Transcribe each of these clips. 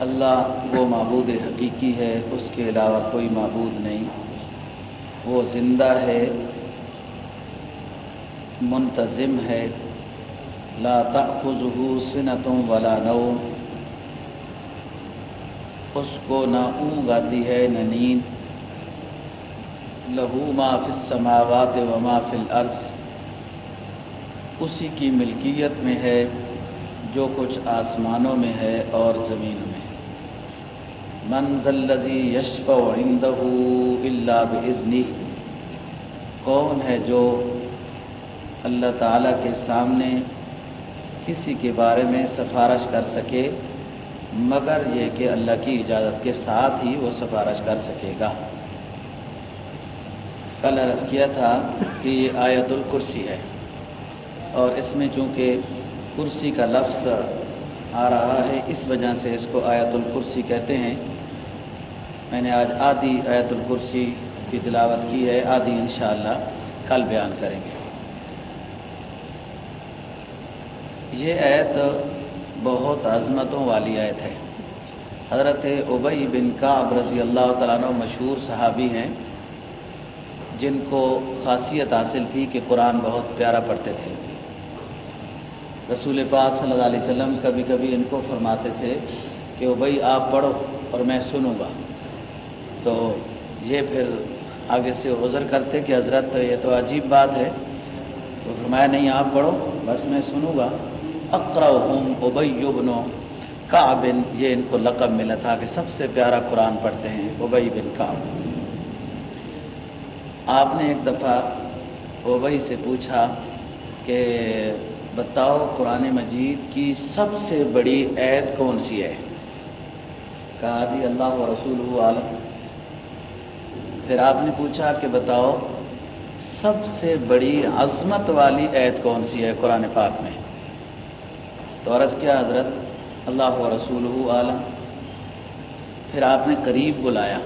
اللہ وہ معبود حقیقی ہے، اس کے علاوہ کوئی معبود نہیں۔ وہ زندہ ہے، منتظم ہے۔ لا تأخذہ سنتوں ولا نوم۔ اس کو نہ اونگ آتی ہے، نہ نیند۔ لہو ما فی السماوات و ما فی الارض۔ اسی کی ملکیت میں ہے، جو کچھ آسمانوں میں ہے اور زمینوں میں۔ من ذلذی یشفع عندہ الا بإذنی کون ہے جو اللہ تعالیٰ کے سامنے کسی کے بارے میں سفارش کر سکے، مگر یہ کہ اللہ کی اجازت کے ساتھ ہی وہ سفارش کر سکے گا۔ کل عرض کیا تھا کہ یہ آیت الکرسی ہے، اور اس میں چونکہ کرسی کا لفظ آ رہا ہے، اس وجہ سے اس کو آیت الکرسی کہتے ہیں۔ میں نے آج آدھی آیت الکرسی کی تلاوت کی ہے، آدھی انشاءاللہ کل بیان کریں گے۔ یہ آیت بہت عظمتوں والی آیت ہے۔ حضرت عبی بن کعب رضی اللہ تعالیٰ عنہ مشہور صحابی ہیں، جن کو خاصیت حاصل تھی کہ قرآن بہت پیارا پڑھتے تھے۔ رسول پاک صلی اللہ علیہ وسلم کبھی کبھی ان کو فرماتے تھے کہ بھائی آپ پڑھو اور میں سنوں گا۔ تو یہ پھر آگے سے عذر کرتے کہ حضرت، یہ تو عجیب بات ہے۔ تو فرمایا، نہیں، آپ پڑھو، بس میں سنوں گا۔ اقرا ہوں ابئی بنو کا بن یہ ان کو لقب ملا تھا کہ سب سے پیارا قرآن پڑھتے ہیں ابئی بن کا آپ نے ایک دفعہ اوبئی سے پوچھا کہ بتاؤ، قرآن مجید کی سب سے بڑی عید کون سی ہے؟ کہا جی اللہ و رسول عالم۔ پھر آپ نے پوچھا کہ بتاؤ، سب سے بڑی عظمت والی عید کون سی ہے قرآن پاک میں؟ تو عرض کیا حضرت، اللہ و رسول عالم۔ پھر آپ نے قریب بلایا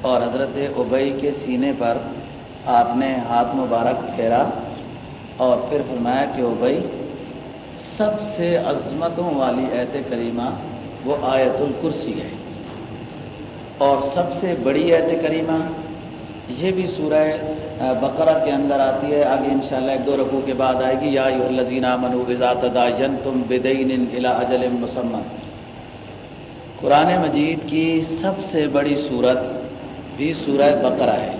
اور حضرت ابئی کے سینے پر آپ نے ہاتھ مبارک پھیرا اور پھر فرمایا کہ ابئی سب سے عظمتوں والی ایت کریمہ وہ آیت الکرسی ہے۔ اور سب سے بڑی ایت کریمہ یہ بھی سورہ بقرہ کے اندر آتی ہے۔ آگے انشاءاللہ ایک دو رقو کے بعد آئے گی۔ یا الزین منو غذات تم بدعین الا اجل مسمن قرآن مجید کی سب سے بڑی صورت بھی سورہ بقرہ ہے۔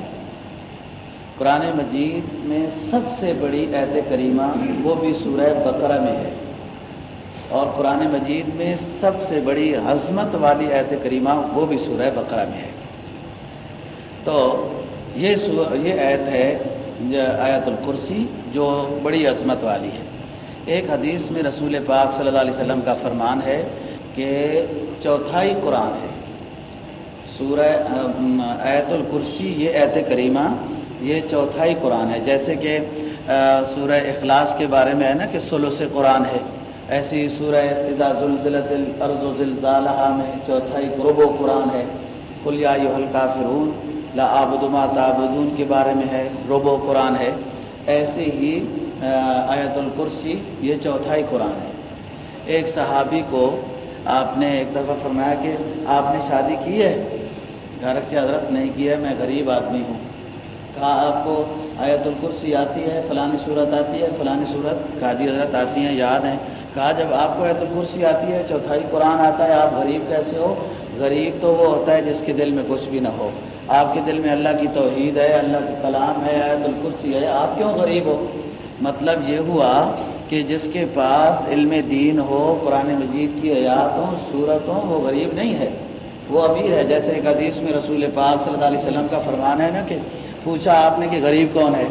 قرآن مجید میں سب سے بڑی عہد کریمہ وہ بھی سورہ بقرہ میں ہے۔ اور قرآن مجید میں سب سے بڑی عظمت والی عہد کریمہ وہ بھی سورہ بقرہ میں ہے۔ تو یہ یہ عہد ہے، آیت الکرسی جو بڑی عظمت والی ہے۔ ایک حدیث میں رسول پاک صلی اللہ علیہ وسلم کا فرمان ہے کہ چوتھائی قرآن ہے۔ سورہ، آیت الکرسی، یہ ایت کریمہ، یہ چوتھائی قرآن ہے۔ جیسے کہ سورہ اخلاص کے بارے میں ہے نا کہ سلو سے قرآن ہے۔ ایسی سورہ اعزاز الزلت الارض و زلزالہ میں چوتھائی قرب و قرآن ہے۔ کلیا الکافرون، لا آبد ما تعبدون کے بارے میں ہے رب و قرآن ہے۔ ایسے ہی آیت الکرسی یہ چوتھائی قرآن ہے۔ ایک صحابی کو آپ نے ایک دفعہ فرمایا کہ آپ نے شادی کی ہے؟ گھر کی حضرت نہیں کی ہے، میں غریب آدمی ہوں۔ کہا، آپ کو آیت الکرسی آتی ہے، فلانی صورت آتی ہے، فلانی صورت، قاضی حضرت آتی ہیں، یاد ہیں۔ کہا جب آپ کو آیت الکرسی آتی ہے، چوتھائی قرآن آتا ہے، آپ غریب کیسے ہو؟ غریب تو وہ ہوتا ہے جس کے دل میں کچھ بھی نہ ہو۔ آپ کے دل میں اللہ کی توحید ہے، اللہ کا کلام ہے، آیت الکرسی ہے، آپ کیوں غریب ہو؟ مطلب یہ ہوا کہ جس کے پاس علم دین ہو، قرآن مجید کی آیات ہوں صورت ہوں وہ غریب نہیں ہے۔ وہ امیر ہے، جیسے ایک حدیث میں رسول پاک صلی اللہ علیہ وسلم کا فرمان ہے نا کہ پوچھا آپ نے کہ غریب کون ہے؟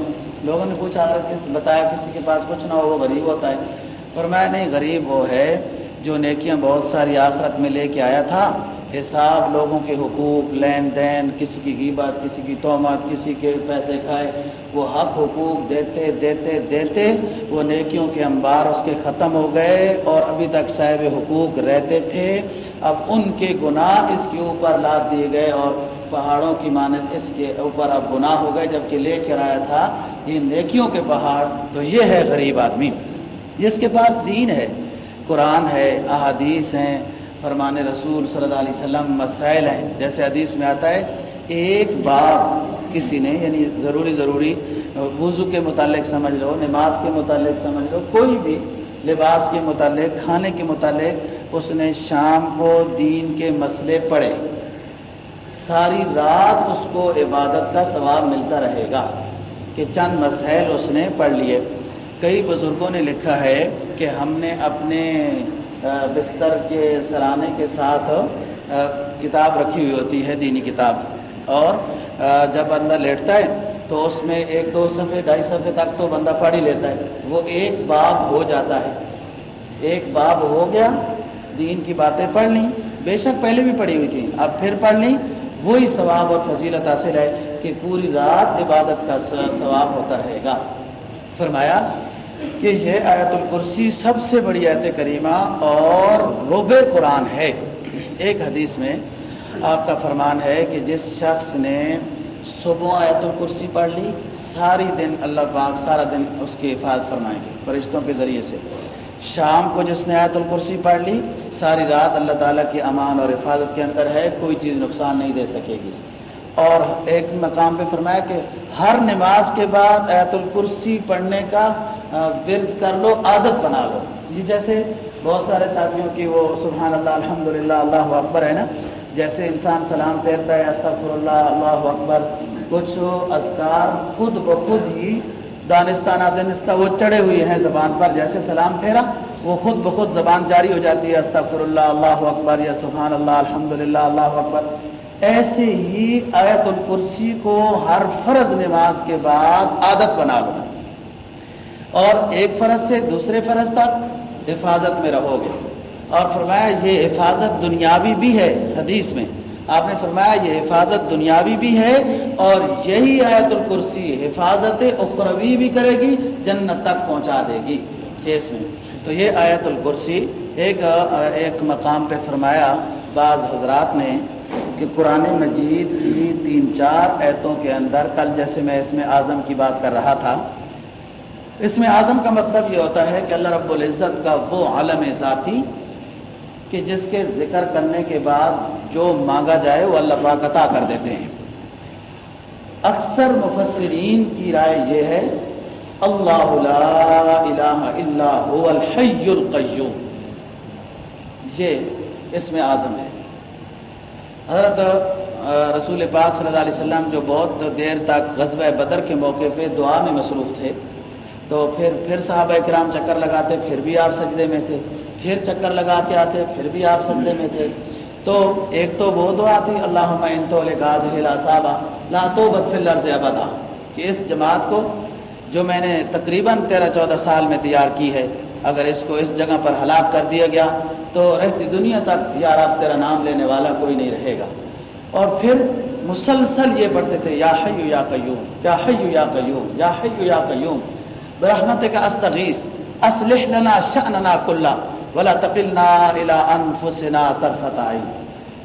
لوگوں نے پوچھا بتایا کسی کے پاس کچھ نہ ہو، وہ غریب ہوتا ہے۔ فرمایا نہیں غریب وہ ہے جو نیکیاں بہت ساری آخرت میں لے کے آیا تھا۔ حساب لوگوں کے حقوق، لین دین، کسی کی غیبت، کسی کی تومت، کسی کے پیسے کھائے، وہ حق حقوق دیتے دیتے دیتے، وہ نیکیوں کے انبار اس کے ختم ہو گئے اور ابھی تک صاحب حقوق رہتے تھے۔ اب ان کے گناہ اس کے اوپر لاد دیے گئے اور پہاڑوں کی مانت اس کے اوپر اب گناہ ہو گئے۔ جبکہ لے کر آیا تھا یہ نیکیوں کے پہاڑ، تو یہ ہے غریب آدمی۔ جس کے پاس دین ہے، قرآن ہے، احادیث ہیں، فرمان رسول صلی اللہ علیہ وسلم مسائل ہیں۔ جیسے حدیث میں آتا ہے، ایک باب کسی نے یعنی ضروری ضروری وضو کے متعلق سمجھ لو، نماز کے متعلق سمجھ لو، کوئی بھی لباس کے متعلق، کھانے کے متعلق، اس نے شام کو دین کے مسئلے پڑھے۔ ساری رات اس کو عبادت کا ثواب ملتا رہے گا کہ چند مسائل اس نے پڑھ لیے۔ کئی بزرگوں نے لکھا ہے کہ ہم نے اپنے بستر کے سرانے کے ساتھ کتاب رکھی ہوئی ہوتی ہے، دینی کتاب۔ اور جب بندہ لیٹتا ہے، تو اس میں ایک دو صفحے، ڈھائی صفحے تک تو بندہ پڑھ ہی لیتا ہے۔ وہ ایک باب ہو جاتا ہے۔ ایک باب ہو گیا، دین کی باتیں پڑھ لیں۔ بے شک پہلے بھی پڑھی ہوئی تھیں، اب پھر پڑھ لیں۔ وہی ثواب اور فضیلت حاصل ہے کہ پوری رات عبادت کا ثواب ہوتا رہے گا۔ فرمایا کہ یہ آیت الکرسی سب سے بڑی آیت کریمہ اور رب قرآن ہے۔ ایک حدیث میں آپ کا فرمان ہے کہ جس شخص نے صبح آیت الکرسی پڑھ لی، ساری دن اللہ پاک سارا دن اس کی حفاظت فرمائیں گے فرشتوں کے ذریعے سے۔ شام کو جس نے آیت الکرسی پڑھ لی، ساری رات اللہ تعالیٰ کی امان اور حفاظت کے اندر ہے، کوئی چیز نقصان نہیں دے سکے گی۔ اور ایک مقام پہ فرمایا کہ ہر نماز کے بعد آیت الکرسی پڑھنے کا ورد کر لو، عادت بنا لو۔ یہ جیسے بہت سارے ساتھیوں کی وہ سبحان اللہ الحمد للہ اللہ اکبر ہے نا۔ جیسے انسان سلام پھیرتا ہے استغفر اللہ اللہ اکبر۔ کچھ اذکار خود بخود ہی دانستانہ دنستہ وہ چڑھے ہوئے ہیں زبان پر۔ جیسے سلام پھیرا، وہ خود بخود زبان جاری ہو جاتی ہے استغفر اللہ اللہ اکبر یا سبحان اللہ الحمد للہ اللہ اکبر۔ ایسے ہی آیت الکرسی کو ہر فرض نماز کے بعد عادت بنا لو۔ اور ایک فرض سے دوسرے فرض تک حفاظت میں رہو گے۔ اور فرمایا یہ حفاظت دنیاوی بھی ہے، حدیث میں۔ آپ نے فرمایا یہ حفاظت دنیاوی بھی ہے اور یہی آیت الکرسی حفاظت اخروی بھی کرے گی، جنت تک پہنچا دے گی۔ کیس میں۔ تو یہ آیت الکرسی ایک ایک مقام پہ فرمایا، بعض حضرات نے کہ قرآن مجید کی تین چار ایتوں کے اندر، کل جیسے میں اس میں اعظم کی بات کر رہا تھا اس میں اعظم کا مطلب یہ ہوتا ہے کہ اللہ رب العزت کا وہ عالم ذاتی کہ جس کے ذکر کرنے کے بعد جو مانگا جائے وہ اللہ پاک عطا کر دیتے ہیں۔ اکثر مفسرین کی رائے یہ ہے، اللہ لا الہ الا هو الحی القیوم۔ یہ اس میں اعظم ہے۔ حضرت رسول پاک صلی اللہ علیہ وسلم جو بہت دیر تک غزوہ بدر کے موقع پہ دعا میں مصروف تھے۔ تو پھر پھر صحابہ کرام چکر لگاتے، پھر بھی آپ سجدے میں تھے، پھر چکر لگا کے آتے، پھر بھی آپ سجدے میں تھے۔ تو ایک تو وہ دعا تھی اللہ تو صحابہ لا تو بدفل عرض ابدا، کہ اس جماعت کو جو میں نے تقریباً تیرہ چودہ سال میں تیار کی ہے، اگر اس کو اس جگہ پر ہلاک کر دیا گیا، تو رہتی دنیا تک یار آپ تیرا نام لینے والا کوئی نہیں رہے گا۔ اور پھر مسلسل یہ پڑھتے تھے، یا حیو یا قیوم، یا حیو یا قیوم، یا حیو یا قیوم۔ برحمت کا استغیث اسلح لنا شأننا کلا ولا تقلنا الى انفسنا طرفت عین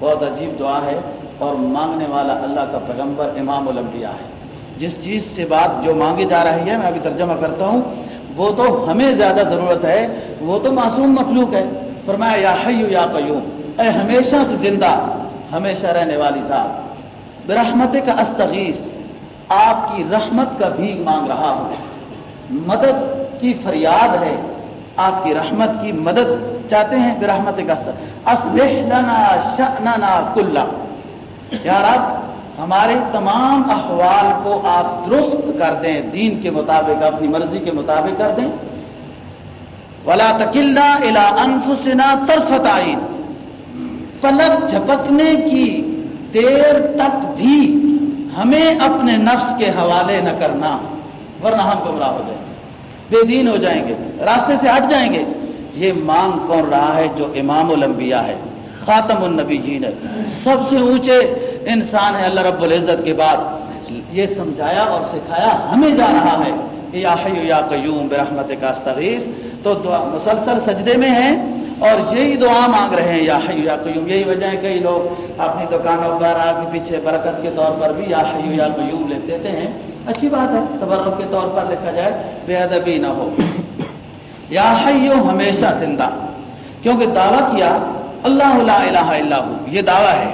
بہت عجیب دعا ہے اور مانگنے والا اللہ کا پیغمبر امام الانبیاء ہے۔ جس چیز سے بات جو مانگی جا رہی ہے، میں ابھی ترجمہ کرتا ہوں، وہ تو ہمیں زیادہ ضرورت ہے، وہ تو معصوم مخلوق ہے۔ فرمایا، یا حیو یا قیوم، اے ہمیشہ سے زندہ، ہمیشہ رہنے والی ذات برحمت کا استغیث آپ کی رحمت کا بھیگ مانگ رہا ہوں۔ مدد کی فریاد ہے، آپ کی رحمت کی مدد چاہتے ہیں برحمت کلا یار آپ ہمارے تمام احوال کو آپ درست کر دیں، دین کے مطابق، اپنی مرضی کے مطابق کر دیں۔ ولا تکلنا الا انفسنا طرفت عین پلک جھپکنے کی دیر تک بھی ہمیں اپنے نفس کے حوالے نہ کرنا، ورنہ ہم گمراہ ہو جائیں۔ بے دین ہو جائیں گے، راستے سے ہٹ جائیں گے۔ یہ مانگ کون رہا ہے جو امام الانبیاء ہے، خاتم النبیین ہے؟ سب سے اونچے انسان ہے اللہ رب العزت کے بعد۔ یہ سمجھایا اور سکھایا ہمیں جا رہا ہے یا حیو یا قیوم برحمت کا استغیث۔ تو دعا، مسلسل سجدے میں ہیں اور یہی دعا مانگ رہے ہیں، یا حیو یا قیوم۔ یہی وجہ ہے کئی لوگ اپنی دکانوں پر، آگے پیچھے برکت کے طور پر بھی یا حیو یا قیوم لکھ دیتے ہیں۔ اچھی بات ہے تبرک کے طور پر لکھا جائے، بے ادبی نہ ہو۔ یا حیو، ہمیشہ زندہ۔ کیونکہ دعویٰ کیا، اللہ لا الہ الا ہو، یہ دعویٰ ہے۔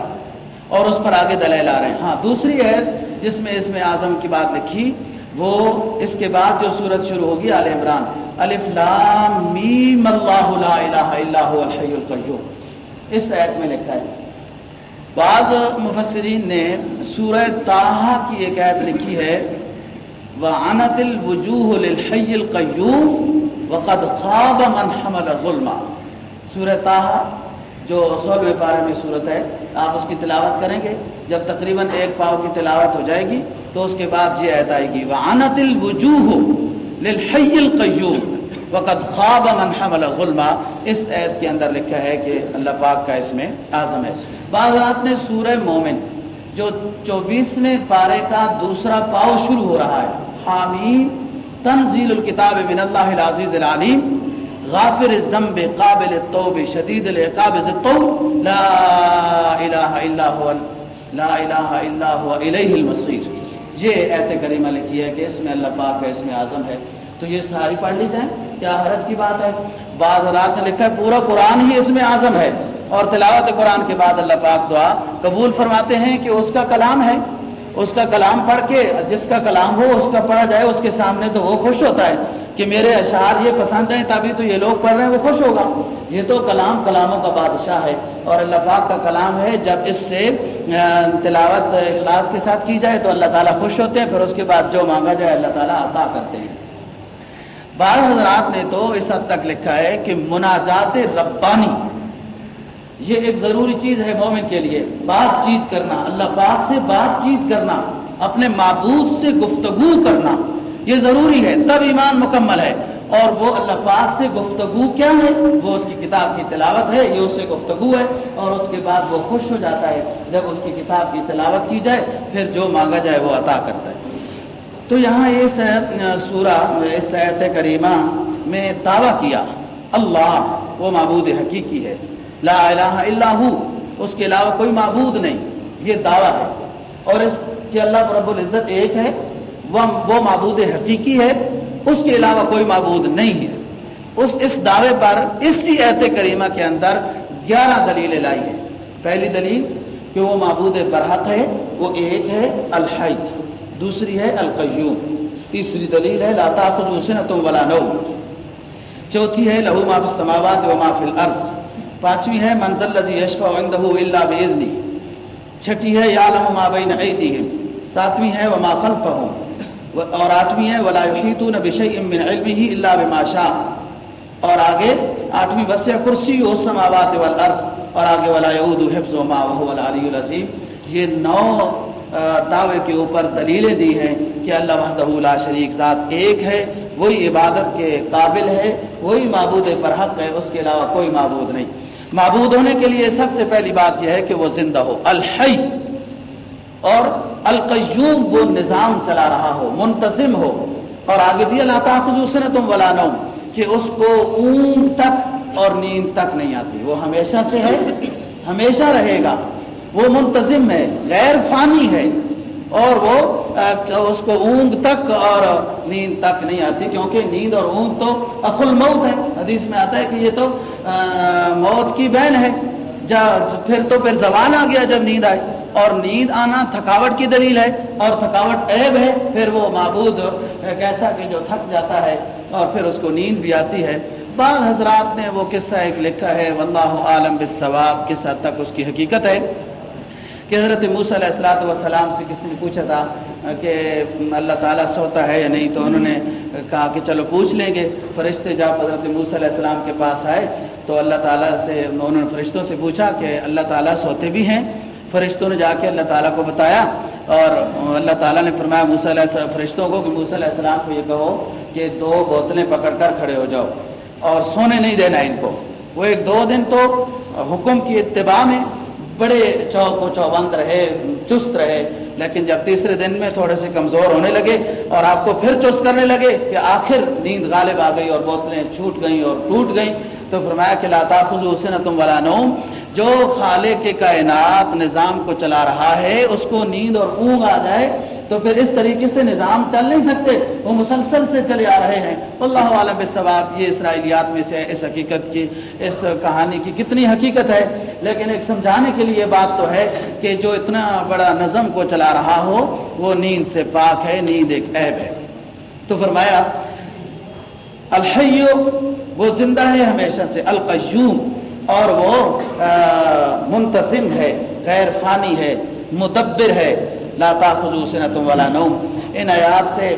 اور اس پر آگے دلیل آ رہے ہیں۔ ہاں دوسری عید جس میں اس میں اعظم کی بات لکھی، وہ اس کے بعد جو صورت شروع ہوگی، آل عمران۔ الف لام میم، اللہ لا الہ الا هو الحی القیوم۔ اس آیت میں لکھا ہے۔ بعض مفسرین نے سورہ تاہا کی ایک آیت لکھی ہے۔ وعنت الوجوہ للحی القیوم وقد خواب من حمل ظلما۔ سورہ تاہا جو سولہویں پارے میں صورت ہے، آپ اس کی تلاوت کریں گے۔ جب تقریباً ایک پاؤ کی تلاوت ہو جائے گی، تو اس کے بعد یہ عید آئے گی، وعنت الوجوہ للحی القیوم وقد خواب من حمل غلما اس عید کے اندر لکھا ہے کہ اللہ پاک کا اس میں اعظم ہے۔ بعض رات نے سورہ مومن، جو چوبیسویں پارے کا دوسرا پاؤ شروع ہو رہا ہے حامیم تنزیل الکتاب من اللہ العزیز العلیم۔ غافر الذنب قابل التوب، شدید العقاب ذی ذو لا الہ الا هو، لا الہ الا هو، الیہ المصیر۔ یہ ایت کریمہ لکھی ہے کہ اس میں اللہ پاک کا اس میں اعظم ہے۔ تو یہ ساری پڑھ لی جائیں، کیا حرج کی بات ہے؟ بعض رات لکھا ہے، پورا قرآن ہی اس میں اعظم ہے۔ اور تلاوت قرآن کے بعد اللہ پاک دعا قبول فرماتے ہیں کہ اس کا کلام ہے۔ اس کا کلام پڑھ کے جس کا کلام ہو اس کا پڑھا جائے اس کے سامنے تو وہ خوش ہوتا ہے کہ میرے اشعار یہ پسند ہیں، تبھی تو یہ لوگ پڑھ رہے ہیں، وہ خوش ہوگا۔ یہ تو کلام کلاموں کا بادشاہ ہے اور اللہ پاک کا کلام ہے، جب اس سے تلاوت، اخلاص کے ساتھ کی جائے تو اللہ تعالیٰ خوش ہوتے ہیں، پھر اس کے بعد جو مانگا جائے اللہ تعالیٰ عطا کرتے ہیں۔ بعض حضرات نے تو اس حد تک لکھا ہے کہ مناجات ربانی یہ ایک ضروری چیز ہے مومن کے لیے، بات چیت کرنا، اللہ پاک سے بات چیت کرنا، اپنے معبود سے گفتگو کرنا، یہ ضروری ہے، تب ایمان مکمل ہے۔ اور وہ اللہ پاک سے گفتگو کیا ہے؟ وہ اس کی کتاب کی تلاوت ہے، یہ اس سے گفتگو ہے، اور اس کے بعد وہ خوش ہو جاتا ہے۔ جب اس کی کتاب کی تلاوت کی جائے، پھر جو مانگا جائے وہ عطا کرتا ہے۔ تو یہاں اس سورہ، اس صحت کریمہ میں دعویٰ کیا، اللہ وہ معبود حقیقی ہے۔ لا الہ الا ہو، اس کے علاوہ کوئی معبود نہیں۔ یہ دعویٰ ہے۔ اور اس کہ اللہ رب العزت ایک ہے وہ معبود حقیقی ہے، اس کے علاوہ کوئی معبود نہیں ہے۔ اس اس دعوے پر اسی ایت کریمہ کے اندر گیارہ دلیلیں لائی ہیں۔ پہلی دلیل کہ وہ معبود برحق ہے، وہ ایک ہے الحی دوسری ہے القیوم۔ تیسری دلیل ہے لاتا خود ولا نو چوتھی ہے لہو ما فی السماوات و ما فی الارض۔ پانچویں ہے منزل لذی یشفع عنده الا باذنی چھٹی ہے، یعلم ما بین ایدیہم. ساتویں ہے، وما خلفہم. اور آٹھویں ہے، ولا یحیطون بشیء من علمه الا بما شاء. اور آگے آٹھویں، وسع کرسی السماوات والارض. اور آگے، ولا یعود حفظهما وهو العلی العظیم. یہ نو دعوے کے اوپر دلیلیں دی ہیں کہ اللہ وحدہ لا شریک ذات ایک ہے، وہی عبادت کے قابل ہے، وہی معبود برحق ہے، اس کے علاوہ کوئی معبود نہیں۔ معبود ہونے کے لیے سب سے پہلی بات یہ ہے کہ وہ زندہ ہو۔ الحی۔ اور القیوم وہ نظام چلا رہا ہو، منتظم ہو۔ اور آگے دیا اللہ تعالیٰ نے تم ولا کہ اس کو اون تک اور نیند تک نہیں آتی۔ وہ ہمیشہ سے ہے، ہمیشہ رہے گا۔ وہ منتظم ہے، غیر فانی ہے۔ اور وہ اس کو اونگ تک اور نیند تک نہیں آتی، کیونکہ نیند اور اونگ تو اخل موت ہے۔ حدیث میں آتا ہے کہ یہ تو موت کی بہن ہے۔ جا، پھر تو پھر زبان آ گیا جب نیند آئی۔ اور نیند آنا تھکاوٹ کی دلیل ہے۔ اور تھکاوٹ عیب ہے۔ پھر وہ معبود کیسا کہ جو تھک جاتا ہے اور پھر اس کو نیند بھی آتی ہے۔ بعض حضرات نے وہ قصہ ایک لکھا ہے۔ واللہ عالم بالثواب۔ کس حد تک اس کی حقیقت ہے؟ کہ حضرت موسیٰ علیہ السلاۃ والسلام سے کسی نے پوچھا تھا کہ اللہ تعالیٰ سوتا ہے یا نہیں؟ تو انہوں نے کہا کہ چلو پوچھ لیں گے۔ فرشتے جب حضرت موسیٰ علیہ السلام کے پاس آئے تو اللہ تعالیٰ سے انہوں نے فرشتوں سے پوچھا کہ اللہ تعالیٰ سوتے بھی ہیں؟ فرشتوں نے جا کے اللہ تعالیٰ کو بتایا اور اللہ تعالیٰ نے فرمایا موسیٰ علیہ السلام فرشتوں کو کہ موسیٰ علیہ السلام کو یہ کہو کہ دو بوتلیں پکڑ کر کھڑے ہو جاؤ اور سونے نہیں دینا ان کو۔ وہ ایک دو دن تو حکم کی اتباع میں بڑے چوک و چوبند رہے، چست رہے، لیکن جب تیسرے دن میں تھوڑے سے کمزور ہونے لگے اور آپ کو پھر چست کرنے لگے کہ آخر نیند غالب آ گئی اور بوتلیں چھوٹ گئیں اور ٹوٹ گئیں تو فرمایا کہ لاتا خزو سے نہ تم والا نوم، جو خالق کے کائنات نظام کو چلا رہا ہے، اس کو نیند اور اونگ آ جائے، تو پھر اس طریقے سے نظام چل نہیں سکتے، وہ مسلسل سے چلے آ رہے ہیں۔ اللہ عالم ثواب یہ اسرائیلیات میں سے اس حقیقت کی، اس کہانی کی کتنی حقیقت ہے۔ لیکن ایک سمجھانے کے لیے بات تو ہے کہ جو اتنا بڑا نظم کو چلا رہا ہو، وہ نیند سے پاک ہے، نیند ایک عیب ہے۔ تو فرمایا الحیو وہ زندہ ہے ہمیشہ سے، القیوم، اور وہ منتظم ہے، غیر فانی ہے، مدبر ہے۔ لا تاخذو سنتم ولا نوم۔ ان آیات سے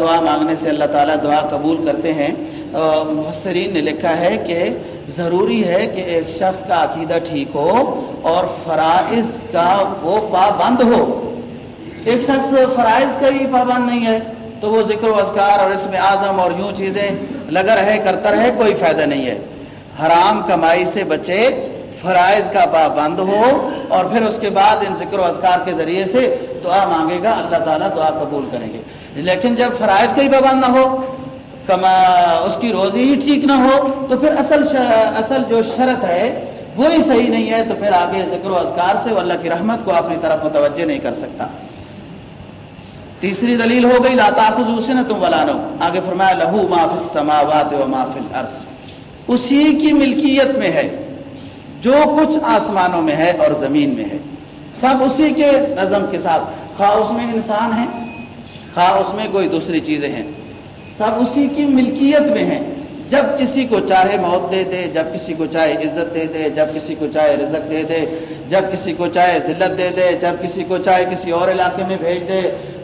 دعا مانگنے سے اللہ تعالیٰ دعا قبول کرتے ہیں۔ مفسرین نے لکھا ہے کہ ضروری ہے کہ ایک شخص کا عقیدہ ٹھیک ہو اور فرائض کا وہ پابند ہو۔ ایک شخص فرائض کا ہی پابند نہیں ہے۔ تو وہ ذکر و اذکار اور اس میں اعظم اور یوں چیزیں لگا رہے، کرتا رہے، کوئی فائدہ نہیں ہے۔ حرام کمائی سے بچے، فرائض کا پابند ہو اور پھر اس کے بعد ان ذکر و اذکار کے ذریعے سے دعا مانگے گا، اللہ تعالیٰ دعا قبول کریں گے۔ لیکن جب فرائض کا ہی پابند نہ ہو، کما اس کی روزی ہی ٹھیک نہ ہو، تو پھر اصل اصل جو شرط ہے، وہی صحیح نہیں ہے، تو پھر آگے ذکر و اذکار سے وہ اللہ کی رحمت کو اپنی طرف متوجہ نہیں کر سکتا۔ تیسری دلیل ہو گئی لاتا خصوصی نے تم ولانو آگے فرمایا، لہو ما فی السماوات و ما فی الارض۔ اسی کی ملکیت میں ہے، جو کچھ آسمانوں میں ہے اور زمین میں ہے۔ سب اسی کے نظم کے ساتھ۔ خواہ اس میں انسان ہیں، خواہ اس میں کوئی دوسری چیزیں ہیں۔ سب اسی کی ملکیت میں ہیں۔ جب کسی کو چاہے موت دے دے، جب کسی کو چاہے عزت دے دے، جب کسی کو چاہے رزق دے دے، جب کسی کو چاہے ذلت دے دے، جب کسی کو چاہے کسی اور علاقے میں بھیج دے۔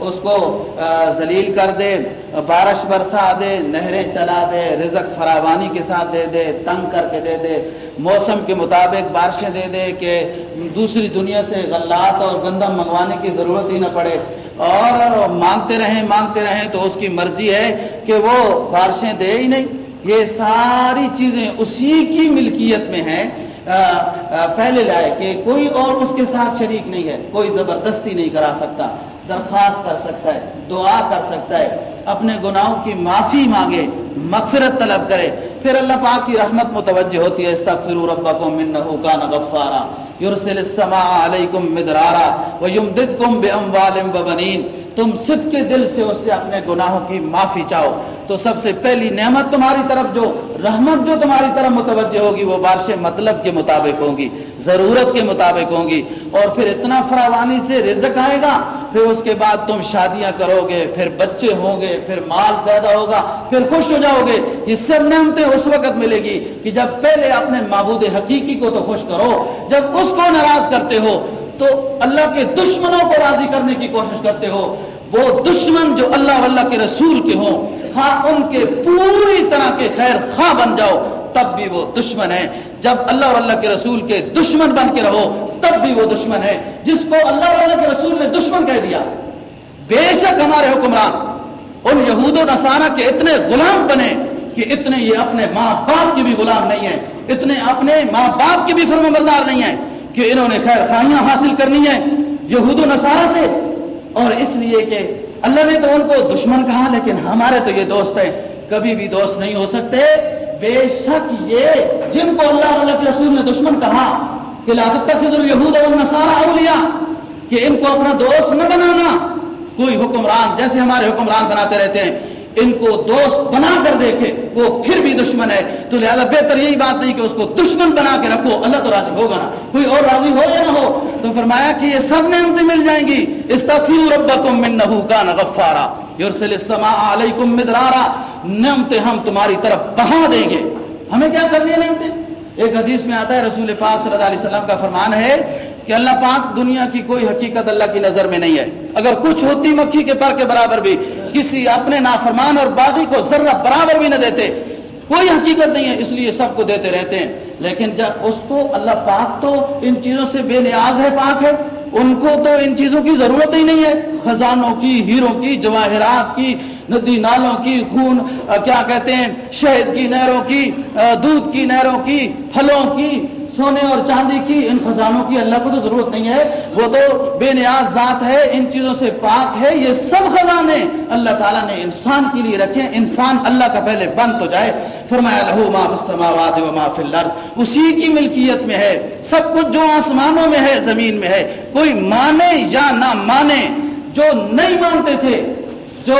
اس کو ذلیل کر دے، بارش برسا دے، نہریں چلا دے، رزق فراوانی کے ساتھ دے دے، تنگ کر کے دے دے، موسم کے مطابق بارشیں دے دے کہ دوسری دنیا سے غلات اور گندم منگوانے کی ضرورت ہی نہ پڑے۔ اور مانگتے رہیں مانگتے رہیں تو اس کی مرضی ہے کہ وہ بارشیں دے ہی نہیں۔ یہ ساری چیزیں اسی کی ملکیت میں ہیں۔ پہلے لائے کہ کوئی اور اس کے ساتھ شریک نہیں ہے، کوئی زبردستی نہیں کرا سکتا۔ درخواست کر سکتا ہے، دعا کر سکتا ہے، اپنے گناہوں کی معافی مانگے، مغفرت طلب کرے۔ پھر اللہ پاک کی رحمت متوجہ ہوتی ہے، استغفروا ربکم انه کان غفارا۔ یرسل السماء علیکم مدرارا ویمددکم باموال وبنین تم صدق کے دل سے اس سے اپنے گناہوں کی معافی چاہو۔ تو سب سے پہلی نعمت تمہاری طرف جو رحمت جو تمہاری طرف متوجہ ہوگی وہ بارش مطلب کے مطابق ہوں گی، ضرورت کے مطابق ہوں گی۔ اور پھر اتنا فراوانی سے رزق آئے گا، پھر اس کے بعد تم شادیاں کرو گے، پھر بچے ہوں گے، پھر مال زیادہ ہوگا، پھر خوش ہو جاؤ گے۔ یہ سب نعمتیں اس وقت ملے گی کہ جب پہلے اپنے معبود حقیقی کو تو خوش کرو، جب اس کو ناراض کرتے ہو تو اللہ کے دشمنوں کو راضی کرنے کی کوشش کرتے ہو۔ وہ دشمن جو اللہ اور اللہ کے رسول کے ہوں ہاں ان کے پوری طرح کے خیر خواہ بن جاؤ، تب بھی وہ دشمن ہے جب اللہ اور اللہ کے رسول کے دشمن بن کے رہو، تب بھی وہ دشمن ہے جس کو اللہ اور اللہ کے رسول نے دشمن کہہ دیا، بے شک ہمارے حکمران، ان یہود و نصارہ کے اتنے غلام بنے کہ اتنے یہ اپنے ماں باپ کے بھی غلام نہیں ہیں، اتنے اپنے ماں باپ کے بھی فرم بردار نہیں ہیں۔ کہ انہوں نے خیر خواہیاں حاصل کرنی ہیں یہود و نصارہ سے۔ اور اس لیے کہ اللہ نے تو ان کو دشمن کہا، لیکن ہمارے تو یہ دوست ہیں۔ کبھی بھی دوست نہیں ہو سکتے۔ بے شک یہ جن کو اللہ اللہ کے رسول نے دشمن کہا کہ اولیاء، کہ ان کو اپنا دوست نہ بنانا۔ کوئی حکمران، جیسے ہمارے حکمران بناتے رہتے ہیں ان کو دوست بنا کر دیکھے، وہ پھر بھی دشمن ہے۔ تو لہذا بہتر یہی بات نہیں کہ اس کو دشمن بنا کے رکھو، اللہ تو راضی ہوگا نا۔ کوئی اور راضی ہو یا نہ ہو، تو فرمایا کہ یہ سب نعمتیں مل جائیں گی۔ استغفروا ربکم منه کان غفارا۔ یرسل السماء علیکم مدرارا۔ نعمتیں ہم تمہاری طرف بہا دیں گے۔ ہمیں کیا کرنی ہے نعمتیں؟ ایک حدیث میں آتا ہے، رسول پاک صلی اللہ علیہ وسلم کا فرمان ہے کہ اللہ پاک دنیا کی کوئی حقیقت اللہ کی نظر میں نہیں ہے۔ اگر کچھ ہوتی مکھی کے پر کے برابر بھی کسی اپنے نافرمان اور باغی کو ذرہ برابر بھی نہ دیتے۔ کوئی حقیقت نہیں ہے، اس لیے سب کو دیتے رہتے ہیں۔ لیکن جب اس کو اللہ پاک تو ان چیزوں سے بے نیاز ہے، پاک ہے۔ ان کو تو ان چیزوں کی ضرورت ہی نہیں ہے۔ خزانوں کی، ہیروں کی، جواہرات کی، ندی نالوں کی، خون کیا کہتے ہیں، شہد کی، نہروں کی دودھ کی، نہروں کی، پھلوں کی۔ سونے اور چاندی کی، ان خزانوں کی اللہ کو تو ضرورت نہیں ہے۔ وہ تو بے نیاز ذات ہے، ان چیزوں سے پاک ہے۔ یہ سب خزانے اللہ تعالیٰ نے انسان کے لیے رکھے۔ انسان اللہ کا پہلے بند تو جائے۔ فرمایا، لہو ما فی السماوات و ما فی الارض۔ اسی کی ملکیت میں ہے۔ سب کچھ جو آسمانوں میں ہے، زمین میں ہے۔ کوئی مانے یا نہ مانے، جو نہیں مانتے تھے جو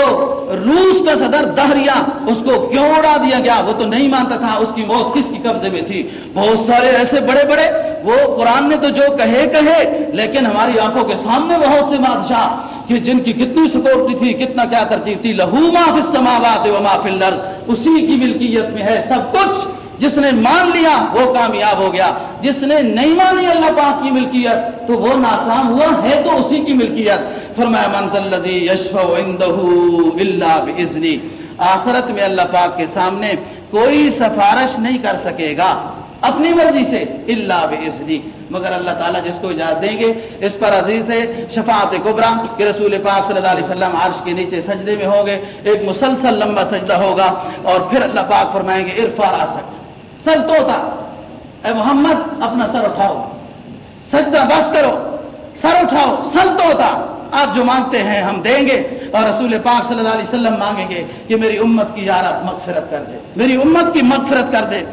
روس کا صدر دہریا اس کو کیوں اڑا دیا گیا؟ وہ تو نہیں مانتا تھا اس کی موت کس کی قبضے میں تھی۔ بہت سارے ایسے بڑے بڑے، وہ قرآن نے تو جو کہے کہے، لیکن ہماری آنکھوں کے سامنے بہت سے بادشاہ کہ جن کی کتنی سپورٹی تھی، کتنا کیا ترتیب تھی، لہو ما فی السماوات و ما فی الارض، اسی کی ملکیت میں ہے سب کچھ۔ جس نے مان لیا، وہ کامیاب ہو گیا۔ جس نے نہیں مانی اللہ پاک کی ملکیت، تو وہ ناکام ہوا ہے تو اسی کی ملکیت۔ فرمایا منزل لذی یشفع عنده الا باذنی آخرت میں اللہ پاک کے سامنے کوئی سفارش نہیں کر سکے گا اپنی مرضی سے اللہ باذنی مگر اللہ تعالیٰ جس کو اجازت دیں گے، اس پر عزیز ہے، شفاعت کبرا کہ رسول پاک صلی اللہ علیہ وسلم عرش کے نیچے سجدے میں ہوں گے، ایک مسلسل لمبا سجدہ ہوگا اور پھر اللہ پاک فرمائیں گے ارفا راسک سر توتا، اے محمد، اپنا سر اٹھاؤ، سجدہ بس کرو، سر اٹھاؤ، سر توتا۔ آپ جو مانگتے ہیں ہم دیں گے اور رسول پاک صلی اللہ علیہ وسلم مانگیں گے کہ میری امت کی یار مغفرت کر دے، میری امت کی مغفرت کر دے۔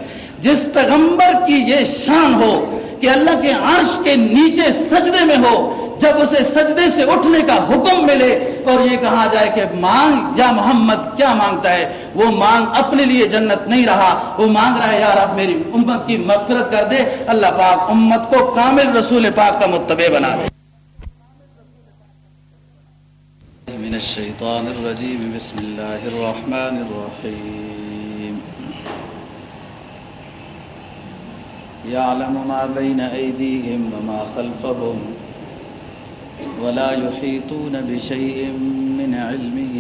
جس پیغمبر کی یہ شان ہو کہ اللہ کے عرش کے نیچے سجدے میں ہو، جب اسے سجدے سے اٹھنے کا حکم ملے اور یہ کہا جائے کہ مانگ یا محمد کیا مانگتا ہے؟ وہ مانگ اپنے لیے جنت نہیں رہا، وہ مانگ رہا ہے یار اب میری امت کی مغفرت کر دے، اللہ پاک امت کو کامل رسول پاک کا متبع بنا دے۔ من الشيطان الرجيم. بسم الله الرحمن الرحيم. يعلم ما بين أيديهم وما خلفهم ولا يحيطون بشيء من علمه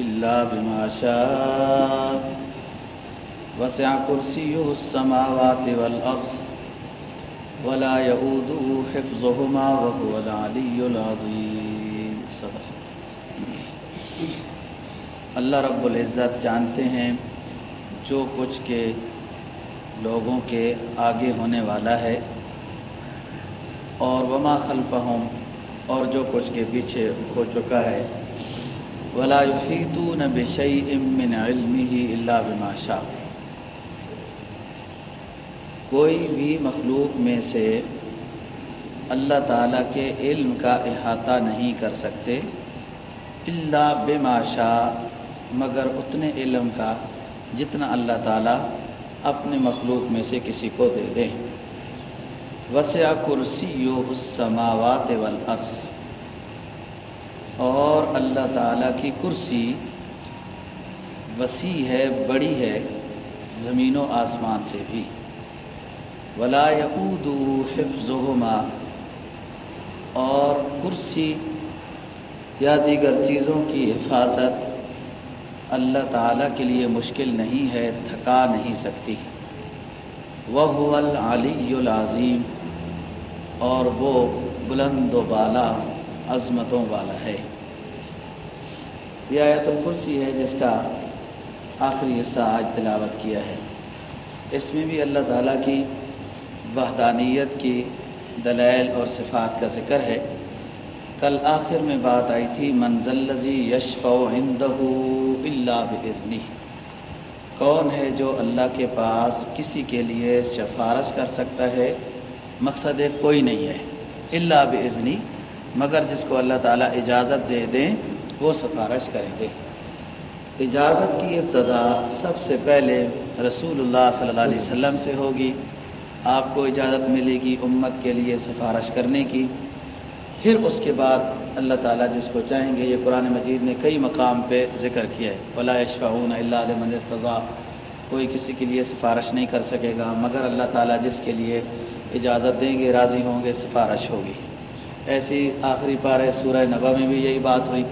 إلا بما شاء. وسع كرسيه السماوات والأرض ولا يؤوده حفظهما وهو العلي العظيم. صدق اللہ رب العزت جانتے ہیں جو کچھ کے لوگوں کے آگے ہونے والا ہے اور وما خلفہم اور جو کچھ کے پیچھے ہو چکا ہے۔ ولا يحيطون بشيء من علمه الا بما شاء۔ کوئی بھی مخلوق میں سے اللہ تعالیٰ کے علم کا احاطہ نہیں کر سکتے۔ اللہ بما شاء، مگر اتنے علم کا جتنا اللہ تعالیٰ اپنے مخلوق میں سے کسی کو دے دیں وسع کرسی السماوات والارض۔ اور اللہ تعالیٰ کی کرسی وسیع ہے، بڑی ہے، زمین و آسمان سے بھی۔ ولا یعود حفظہما اور کرسی یا دیگر چیزوں کی حفاظت اللہ تعالیٰ کے لیے مشکل نہیں ہے، تھکا نہیں سکتی۔ وہ العلی العظیم۔ اور وہ بلند و بالا عظمتوں والا ہے۔ یہ آیت الکرسی ہے جس کا آخری حصہ آج تلاوت کیا ہے۔ اس میں بھی اللہ تعالیٰ کی وحدانیت کی دلائل اور صفات کا ذکر ہے۔ کل آخر میں بات آئی تھی منزلزی یشف و ہند اللہ بزنی کون ہے جو اللہ کے پاس کسی کے لیے سفارش کر سکتا ہے؟ مقصد کوئی نہیں ہے اللہ بزنی مگر جس کو اللہ تعالیٰ اجازت دے دیں، وہ سفارش کریں گے۔ اجازت کی ابتدا سب سے پہلے رسول اللہ صلی اللہ علیہ وسلم سے ہوگی۔ آپ کو اجازت ملے گی امت کے لیے سفارش کرنے کی۔ پھر اس کے بعد اللہ تعالیٰ جس کو چاہیں گے، یہ قرآن مجید نے کئی مقام پہ ذکر کیا ہے۔ ولا شعون اللہ علیہ قضا کوئی کسی کے لیے سفارش نہیں کر سکے گا، مگر اللہ تعالیٰ جس کے لیے اجازت دیں گے، راضی ہوں گے، سفارش ہوگی۔ ایسی آخری پارے سورہ نبا میں بھی یہی بات ہوئی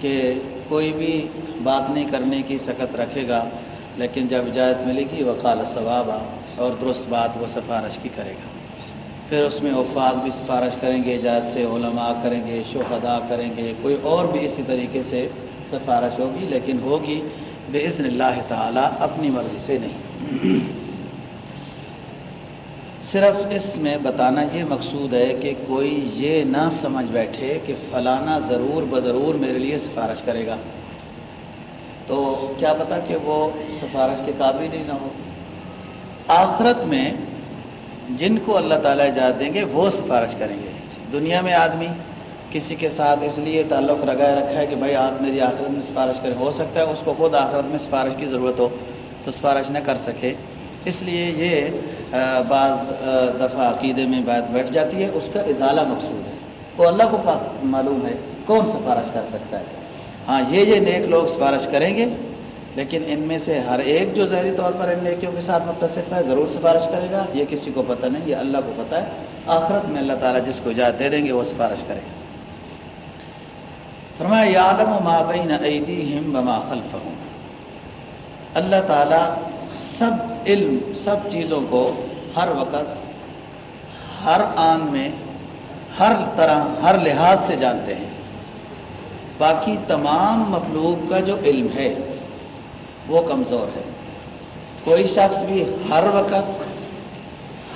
کہ کوئی بھی بات نہیں کرنے کی سکت رکھے گا، لیکن جب اجازت ملے گی، وقال ثواب اور درست بات وہ سفارش کی کرے گا۔ پھر اس میں وفاظ بھی سفارش کریں گے اجازت سے علماء کریں گے شہدا کریں گے، کوئی اور بھی اسی طریقے سے سفارش ہوگی، لیکن ہوگی بے اللہ تعالیٰ، اپنی مرضی سے نہیں۔ صرف اس میں بتانا یہ مقصود ہے کہ کوئی یہ نہ سمجھ بیٹھے کہ فلانا ضرور بضرور میرے لیے سفارش کرے گا۔ تو کیا پتا کہ وہ سفارش کے قابل ہی نہ ہو۔ آخرت میں جن کو اللہ تعالیٰ اجازت دیں گے، وہ سفارش کریں گے۔ دنیا میں آدمی کسی کے ساتھ اس لیے تعلق لگائے رکھا ہے کہ بھائی آپ میری آخرت میں سفارش کریں، ہو سکتا ہے اس کو خود آخرت میں سفارش کی ضرورت ہو تو سفارش نہ کر سکے۔ اس لیے یہ بعض دفعہ عقیدے میں بات بیٹھ جاتی ہے، اس کا ازالہ مقصود ہے۔ وہ اللہ کو معلوم ہے کون سفارش کر سکتا ہے۔ ہاں یہ یہ نیک لوگ سفارش کریں گے۔ لیکن ان میں سے ہر ایک جو ظاہری طور پر ان نیکیوں کے ساتھ متصف ہے، ضرور سفارش کرے گا۔ یہ کسی کو پتہ نہیں، یہ اللہ کو پتہ ہے۔ آخرت میں اللہ تعالیٰ جس کو اجازت دے دیں گے، وہ سفارش کرے گا۔ فرمایا یا عالم و مابین ایدیہم وما خلفہم۔ اللہ تعالیٰ سب علم، سب چیزوں کو ہر وقت، ہر آن میں، ہر طرح، ہر لحاظ سے جانتے ہیں۔ باقی تمام مخلوق کا جو علم ہے وہ کمزور ہے۔ کوئی شخص بھی ہر وقت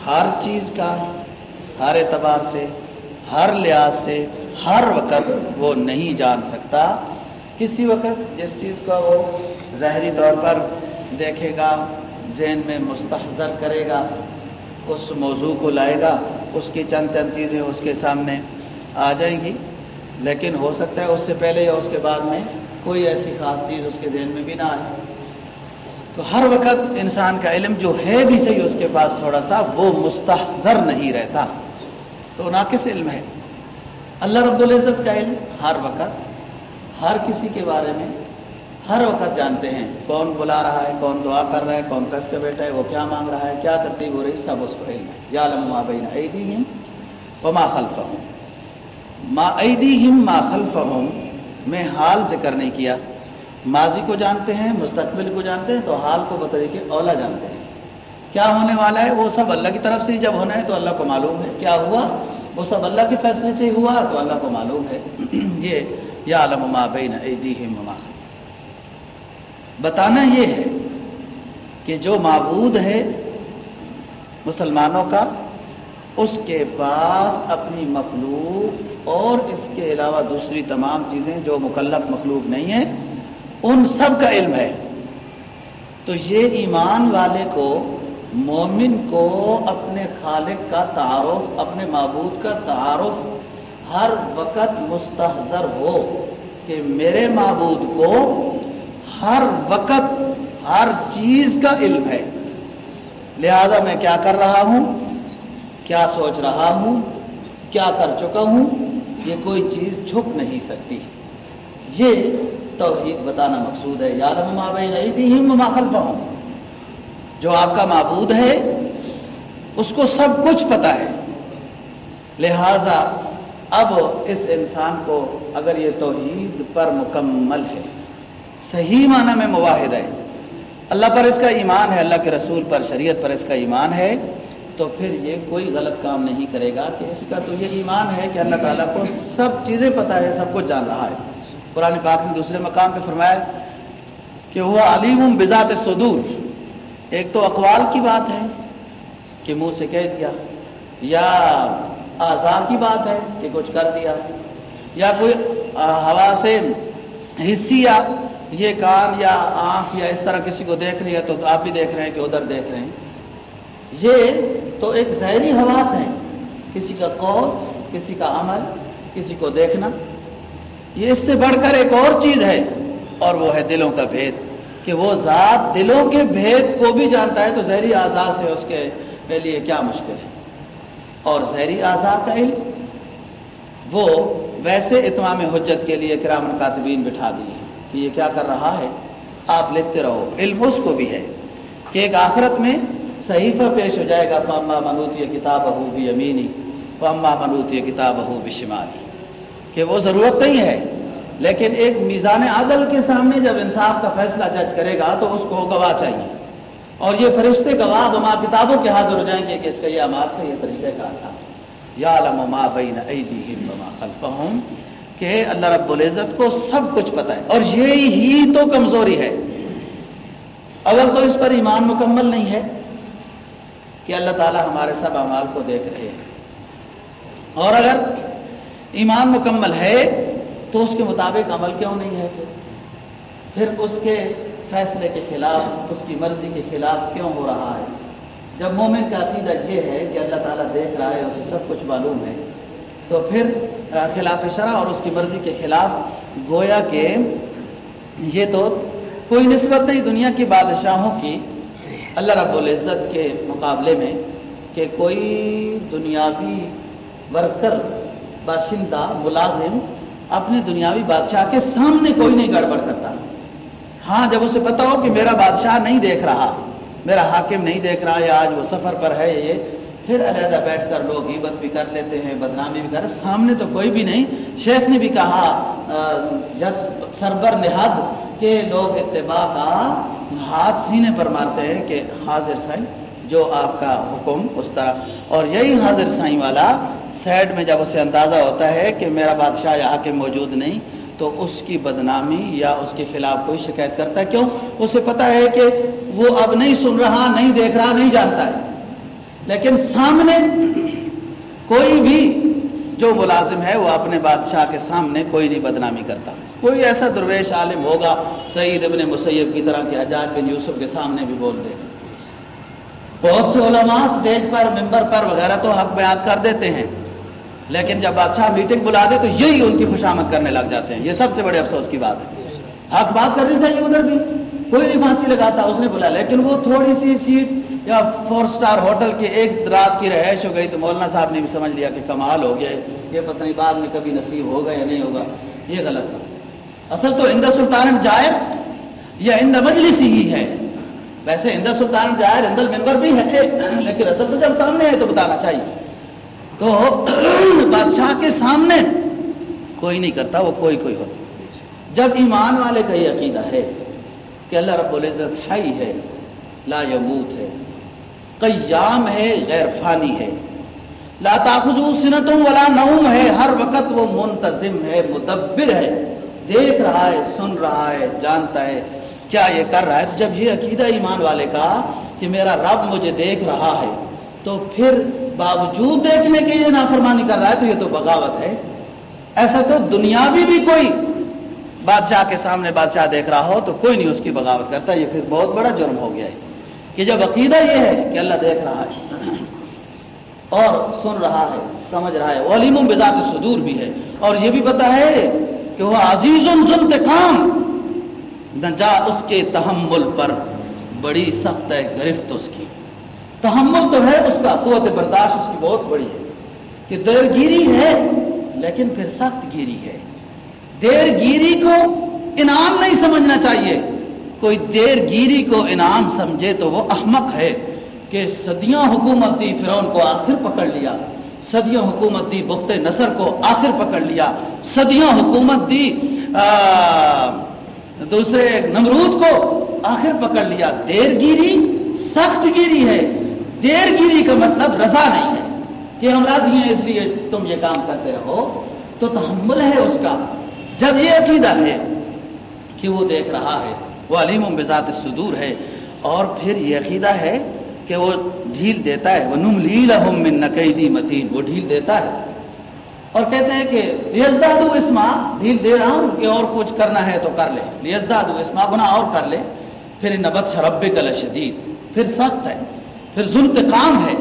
ہر چیز کا ہر اعتبار سے، ہر لحاظ سے، ہر وقت وہ نہیں جان سکتا۔ کسی وقت جس چیز کو وہ ظاہری طور پر دیکھے گا، ذہن میں مستحضر کرے گا، اس موضوع کو لائے گا، اس کی چند چند چیزیں اس کے سامنے آ جائیں گی۔ لیکن ہو سکتا ہے اس سے پہلے یا اس کے بعد میں کوئی ایسی خاص چیز اس کے ذہن میں بھی نہ آئے۔ تو ہر وقت انسان کا علم جو ہے بھی صحیح اس کے پاس تھوڑا سا وہ مستحضر نہیں رہتا۔ تو ناقص علم ہے؟ اللہ رب العزت کا علم ہر وقت، ہر کسی کے بارے میں ہر وقت جانتے ہیں۔ کون بلا رہا ہے، کون دعا کر رہا ہے، کون کس کے بیٹا ہے، وہ کیا مانگ رہا ہے، کیا ترتیب ہو رہی سب اس کو علم ہے۔ یا علم بین ایدیہم وما خلفہم۔ ما ایدیہم ما خلفہم، میں حال ذکر نہیں کیا۔ ماضی کو جانتے ہیں، مستقبل کو جانتے ہیں، تو حال کو بطریقے اولا جانتے ہیں۔ کیا ہونے والا ہے؟ وہ سب اللہ کی طرف سے جب ہونا ہے تو اللہ کو معلوم ہے۔ کیا ہوا؟ وہ سب اللہ کے فیصلے سے ہوا تو اللہ کو معلوم ہے۔ یہ یا علم ما بین ایدیہم وما بتانا یہ ہے کہ جو معبود ہے مسلمانوں کا، اس کے پاس اپنی مخلوق اور اس کے علاوہ دوسری تمام چیزیں جو مکلف مخلوق نہیں ہیں ان سب کا علم ہے۔ تو یہ ایمان والے کو، مومن کو اپنے خالق کا تعارف، اپنے معبود کا تعارف ہر وقت مستحضر ہو کہ میرے معبود کو ہر وقت ہر چیز کا علم ہے۔ لہذا میں کیا کر رہا ہوں؟ کیا سوچ رہا ہوں؟ کیا کر چکا ہوں؟ یہ کوئی چیز چھپ نہیں سکتی۔ یہ توحید بتانا مقصود ہے۔ یاد ہوں جو آپ کا معبود ہے، اس کو سب کچھ پتا ہے۔ لہذا اب اس انسان کو اگر یہ توحید پر مکمل ہے، صحیح معنی میں مواحد ہے۔ اللہ پر اس کا ایمان ہے، اللہ کے رسول پر، شریعت پر اس کا ایمان ہے، تو پھر یہ کوئی غلط کام نہیں کرے گا کہ اس کا تو یہ ایمان ہے کہ اللہ تعالیٰ کو سب چیزیں پتہ ہے سب کچھ جان رہا ہے۔ قرآن پاک نے دوسرے مقام پہ فرمایا کہ وہ علیم بذات صدور۔ ایک تو اقوال کی بات ہے کہ منہ سے کہہ دیا، یا اعضاء کی بات ہے کہ کچھ کر دیا، یا کوئی ہوا سے حصہ یہ کان یا آنکھ یا اس طرح کسی کو دیکھ رہی ہے تو آپ بھی دیکھ رہے ہیں کہ ادھر دیکھ رہے ہیں۔ یہ تو ایک ظاہری حواس ہے کسی کا قول، کسی کا عمل، کسی کو دیکھنا۔ یہ اس سے بڑھ کر ایک اور چیز ہے، اور وہ ہے دلوں کا بھید، کہ وہ ذات دلوں کے بھید کو بھی جانتا ہے، تو زہری اعضاء سے اس کے لیے کیا مشکل ہے؟ اور زہری اعضاء کا علم، وہ ویسے اتمام حجت کے لیے کرام کاتبین بٹھا دیے کہ یہ کیا کر رہا ہے؟ آپ لکھتے رہو، علم اس کو بھی ہے کہ ایک آخرت میں صحیفہ پیش ہو جائے گا فاما منوتی کتاب ہو بھی امینی فاما منوتی کتاب ہو بھی شمالی کہ وہ ضرورت نہیں ہے۔ لیکن ایک میزان عدل کے سامنے جب انصاف کا فیصلہ جج کرے گا تو اس کو گواہ چاہیے۔ اور یہ فرشتے گواہ بما کتابوں کے حاضر ہو جائیں گے کہ اس کا یہ اماد کا یہ طریقہ کار تھا۔ یا علم ما بین ایدیہم وما خلفہم کہ اللہ رب العزت کو سب کچھ پتہ ہے۔ اور یہی ہی تو کمزوری ہے۔ اول تو اس پر ایمان مکمل نہیں ہے کہ اللہ تعالیٰ ہمارے سب اعمال کو دیکھ رہے ہیں۔ اور اگر ایمان مکمل ہے تو اس کے مطابق عمل کیوں نہیں ہے؟ پھر اس کے فیصلے کے خلاف، اس کی مرضی کے خلاف کیوں ہو رہا ہے؟ جب مومن کا عقیدہ یہ ہے کہ اللہ تعالیٰ دیکھ رہا ہے، اسے سب کچھ معلوم ہے، تو پھر خلاف شرح اور اس کی مرضی کے خلاف گویا کہ یہ تو کوئی نسبت نہیں دنیا کی بادشاہوں کی، اللہ رب العزت کے مقابلے میں کہ کوئی دنیاوی ورکر باشندہ، ملازم اپنے دنیاوی بادشاہ کے سامنے کوئی نہیں گڑبڑ کرتا۔ ہاں جب اسے پتہ ہو کہ میرا بادشاہ نہیں دیکھ رہا، میرا حاکم نہیں دیکھ رہا، یا آج وہ سفر پر ہے یہ، پھر علیحدہ بیٹھ کر لوگ عبت بھی کر لیتے ہیں، بدنامی بھی کر سامنے تو کوئی بھی نہیں۔ شیخ نے بھی کہا سربر نہاد، کہ لوگ اتباع کا ہاتھ سینے پر مارتے ہیں کہ حاضر سائیں، جو آپ کا حکم اس طرح۔ اور یہی حاضر سائیں والا سیڈ میں جب اسے اندازہ ہوتا ہے کہ میرا بادشاہ یہاں کے موجود نہیں، تو اس کی بدنامی یا اس کے خلاف کوئی شکایت کرتا ہے؟ کیوں؟ اسے پتہ ہے کہ وہ اب نہیں سن رہا، نہیں دیکھ رہا، نہیں جانتا ہے۔ لیکن سامنے کوئی بھی جو ملازم ہے، وہ اپنے بادشاہ کے سامنے کوئی نہیں بدنامی کرتا۔ کوئی ایسا درویش عالم ہوگا، سعید ابن مسیب کی طرح کہ حجاج بن یوسف کے سامنے بھی بول دے۔ بہت سے علماء سٹیج پر، ممبر پر وغیرہ تو حق بیات کر دیتے ہیں، لیکن جب بادشاہ میٹنگ بلا دے تو یہی ان کی خوشامد کرنے لگ جاتے ہیں۔ یہ سب سے بڑے افسوس کی بات ہے۔ حق بات کرنی چاہیے ادھر بھی۔ کوئی نہیں پھانسی لگاتا، اس نے بلا، لیکن وہ تھوڑی سی سیٹ یا فور سٹار ہوٹل کی ایک رات کی رہائش ہو گئی تو مولانا صاحب نے بھی سمجھ لیا کہ کمال ہو گیا یہ پتہ نہیں بعد میں کبھی نصیب ہوگا یا نہیں ہوگا، یہ غلط تھا اصل تو ہند سلطان جائے یا ہند مجلس ہی ہے۔ ویسے ہند سلطان جائے ہند ممبر بھی ہے لیکن اصل تو جب سامنے ہے تو بتانا چاہیے۔ تو بادشاہ کے سامنے کوئی نہیں کرتا، وہ کوئی کوئی ہوتا۔ جب ایمان والے کا یہ عقیدہ ہے کہ اللہ رب العزت ہی ہے، لا یموت ہے، قیام ہے، غیر فانی ہے۔ لا تاخذو سنتوں ولا نوم ہے، ہر وقت وہ منتظم ہے، مدبر ہے۔ دیکھ رہا ہے، سن رہا ہے، جانتا ہے۔ کیا یہ کر رہا ہے؟ تو جب یہ عقیدہ ایمان والے کا کہ میرا رب مجھے دیکھ رہا ہے، تو پھر باوجود دیکھنے کے لیے نافرمانی کر رہا ہے، تو یہ تو بغاوت ہے۔ ایسا تو دنیاوی بھی کوئی بادشاہ کے سامنے بادشاہ دیکھ رہا ہو تو کوئی نہیں اس کی بغاوت کرتا۔ یہ پھر بہت بڑا جرم ہو گیا ہے کہ جب عقیدہ یہ ہے کہ اللہ دیکھ رہا ہے اور سن رہا ہے، سمجھ رہا ہے علیم بذات صدور بھی ہے۔ اور یہ بھی پتا ہے کہ وہ عزیز انتقام نجا اس کے تحمل پر بڑی سخت ہے گرفت اس کی۔ تحمل تو ہے، اس کا قوت برداشت اس کی بہت بڑی ہے۔ کہ دیر گیری ہے، لیکن پھر سخت گیری ہے۔ دیر گیری کو انعام نہیں سمجھنا چاہیے۔ کوئی دیر گیری کو انعام سمجھے تو وہ احمق ہے کہ صدیاں حکومت دی فرعون کو آخر پکڑ لیا صدیوں حکومت دی بخت نصر کو آخر پکڑ لیا صدیوں حکومت دی دوسرے نمرود کو آخر پکڑ لیا۔ دیر گیری، سخت گیری ہے۔ دیر گیری کا مطلب رضا نہیں ہے کہ ہم راضی ہیں، اس لیے تم یہ کام کرتے رہو۔ تو تحمل ہے اس کا۔ جب یہ عقیدہ ہے کہ وہ دیکھ رہا ہے، وہ علیم و بذات صدور ہے، اور پھر یہ عقیدہ ہے کہ وہ ڈھیل دیتا ہے۔ وہ نم لیلہم من نقیدی متین وہ ڈھیل دیتا ہے۔ اور کہتے ہیں کہ لیزدادو اسما ڈھیل دے رہا ہوں کہ اور کچھ کرنا ہے تو کر لے۔ لیزدادو اسما، گناہ اور کر لے۔ پھر نبت شرب کل شدید پھر سخت ہے۔ پھر ذوالتقام ہے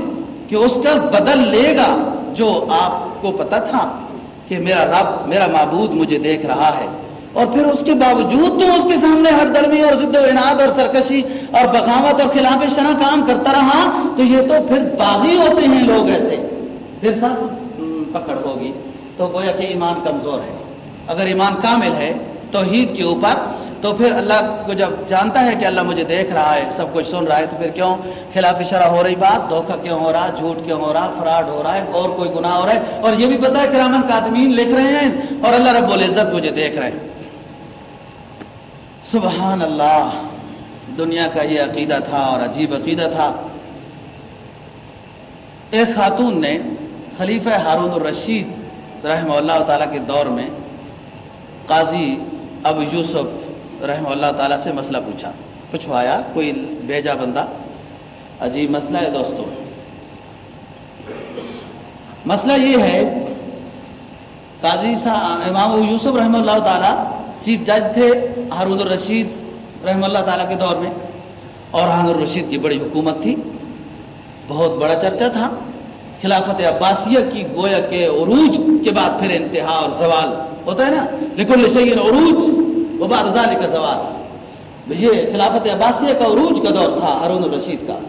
کہ اس کا بدل لے گا جو آپ کو پتہ تھا کہ میرا رب، میرا معبود مجھے دیکھ رہا ہے۔ اور پھر اس کے باوجود تو اس کے سامنے ہر درمی اور ضد و اناد اور سرکشی اور بغاوت اور خلاف شرح کام کرتا رہا، تو یہ تو پھر باغی ہوتے ہیں لوگ ایسے۔ پھر سب پکڑ ہوگی تو گویا کہ ایمان کمزور ہے۔ اگر ایمان کامل ہے توحید کے اوپر، تو پھر اللہ کو جب جانتا ہے کہ اللہ مجھے دیکھ رہا ہے، سب کچھ سن رہا ہے، تو پھر کیوں؟ خلاف شرح ہو رہی بات، دھوکہ کیوں ہو رہا، جھوٹ کیوں ہو رہا، فراڈ ہو رہا ہے، اور کوئی گناہ ہو رہا ہے۔ اور یہ بھی پتا ہے کہ رامن کاتمین لکھ رہے ہیں اور اللہ رب العزت مجھے دیکھ رہے ہیں۔ سبحان اللہ، دنیا کا یہ عقیدہ تھا اور عجیب عقیدہ تھا۔ ایک خاتون نے خلیفہ ہارون الرشید رحمہ اللہ تعالیٰ کے دور میں قاضی ابو یوسف رحمہ اللہ تعالیٰ سے مسئلہ پوچھا۔ پوچھوایا، کوئی بیجا بندہ؟ عجیب مسئلہ ہے دوستوں مسئلہ یہ ہے، قاضی صاحب امام یوسف رحمہ اللہ تعالیٰ چیف جج تھے ہارون الرشید رحمہ اللہ تعالیٰ کے دور میں۔ اور ہارون الرشید کی بڑی حکومت تھی۔ بہت بڑا چرچا تھا۔ خلافت عباسیہ کی گویا کے عروج کے بعد پھر انتہا اور زوال ہوتا ہے نا؟ لیکن لشین عروج وہ بعد ذالک کا زوال یہ خلافت عباسیہ کا عروج کا دور تھا، ہارون الرشید کا۔